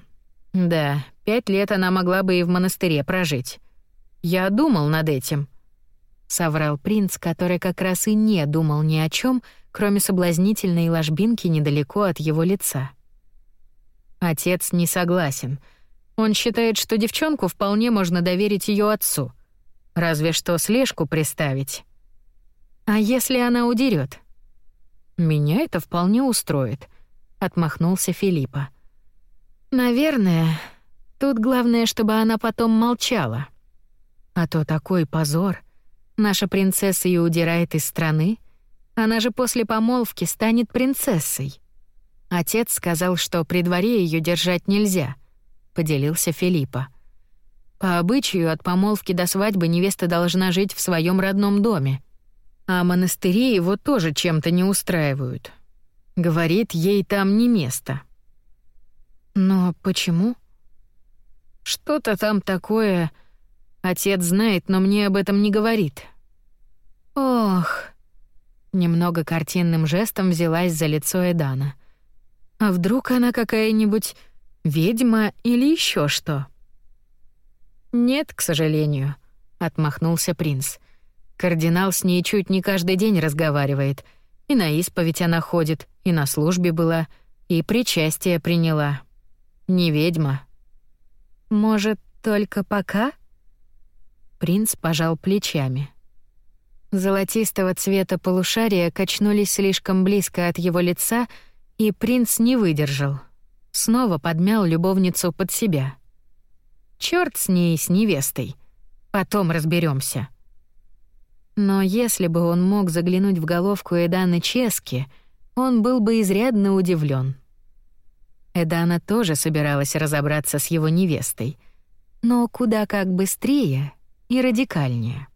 да, пять лет она могла бы и в монастыре прожить. Я думал над этим. Соврал принц, который как раз и не думал ни о чем, кроме соблазнительной ложбинки недалеко от его лица. Отец не согласен. Он считает, что девчонку вполне можно доверить ее отцу. Разве что слежку приставить. А если она удерет? Меня это вполне устроит, отмахнулся Филиппа. Наверное, тут главное, чтобы она потом молчала. А то такой позор. Наша принцесса и удирает из страны. Она же после помолвки станет принцессой. Отец сказал, что при дворе ее держать нельзя, поделился Филиппа. По обычаю от помолвки до свадьбы невеста должна жить в своем родном доме. А монастыри его тоже чем-то не устраивают. Говорит, ей там не место. Но почему? Что-то там такое... Отец знает, но мне об этом не говорит. Ох. Немного картинным жестом взялась за лицо Эдана. А вдруг она какая-нибудь ведьма или еще что? Нет, к сожалению, отмахнулся принц. Кардинал с ней чуть не каждый день разговаривает. И на исповедь она ходит, и на службе была, и причастие приняла. Не ведьма. Может, только пока? Принц пожал плечами. Золотистого цвета полушария качнулись слишком близко от его лица, и принц не выдержал. Снова подмял любовницу под себя. Чёрт с ней, с невестой. Потом разберемся. Но если бы он мог заглянуть в головку Эданы Чески, он был бы изрядно удивлен. Эдана тоже собиралась разобраться с его невестой, но куда как быстрее и радикальнее.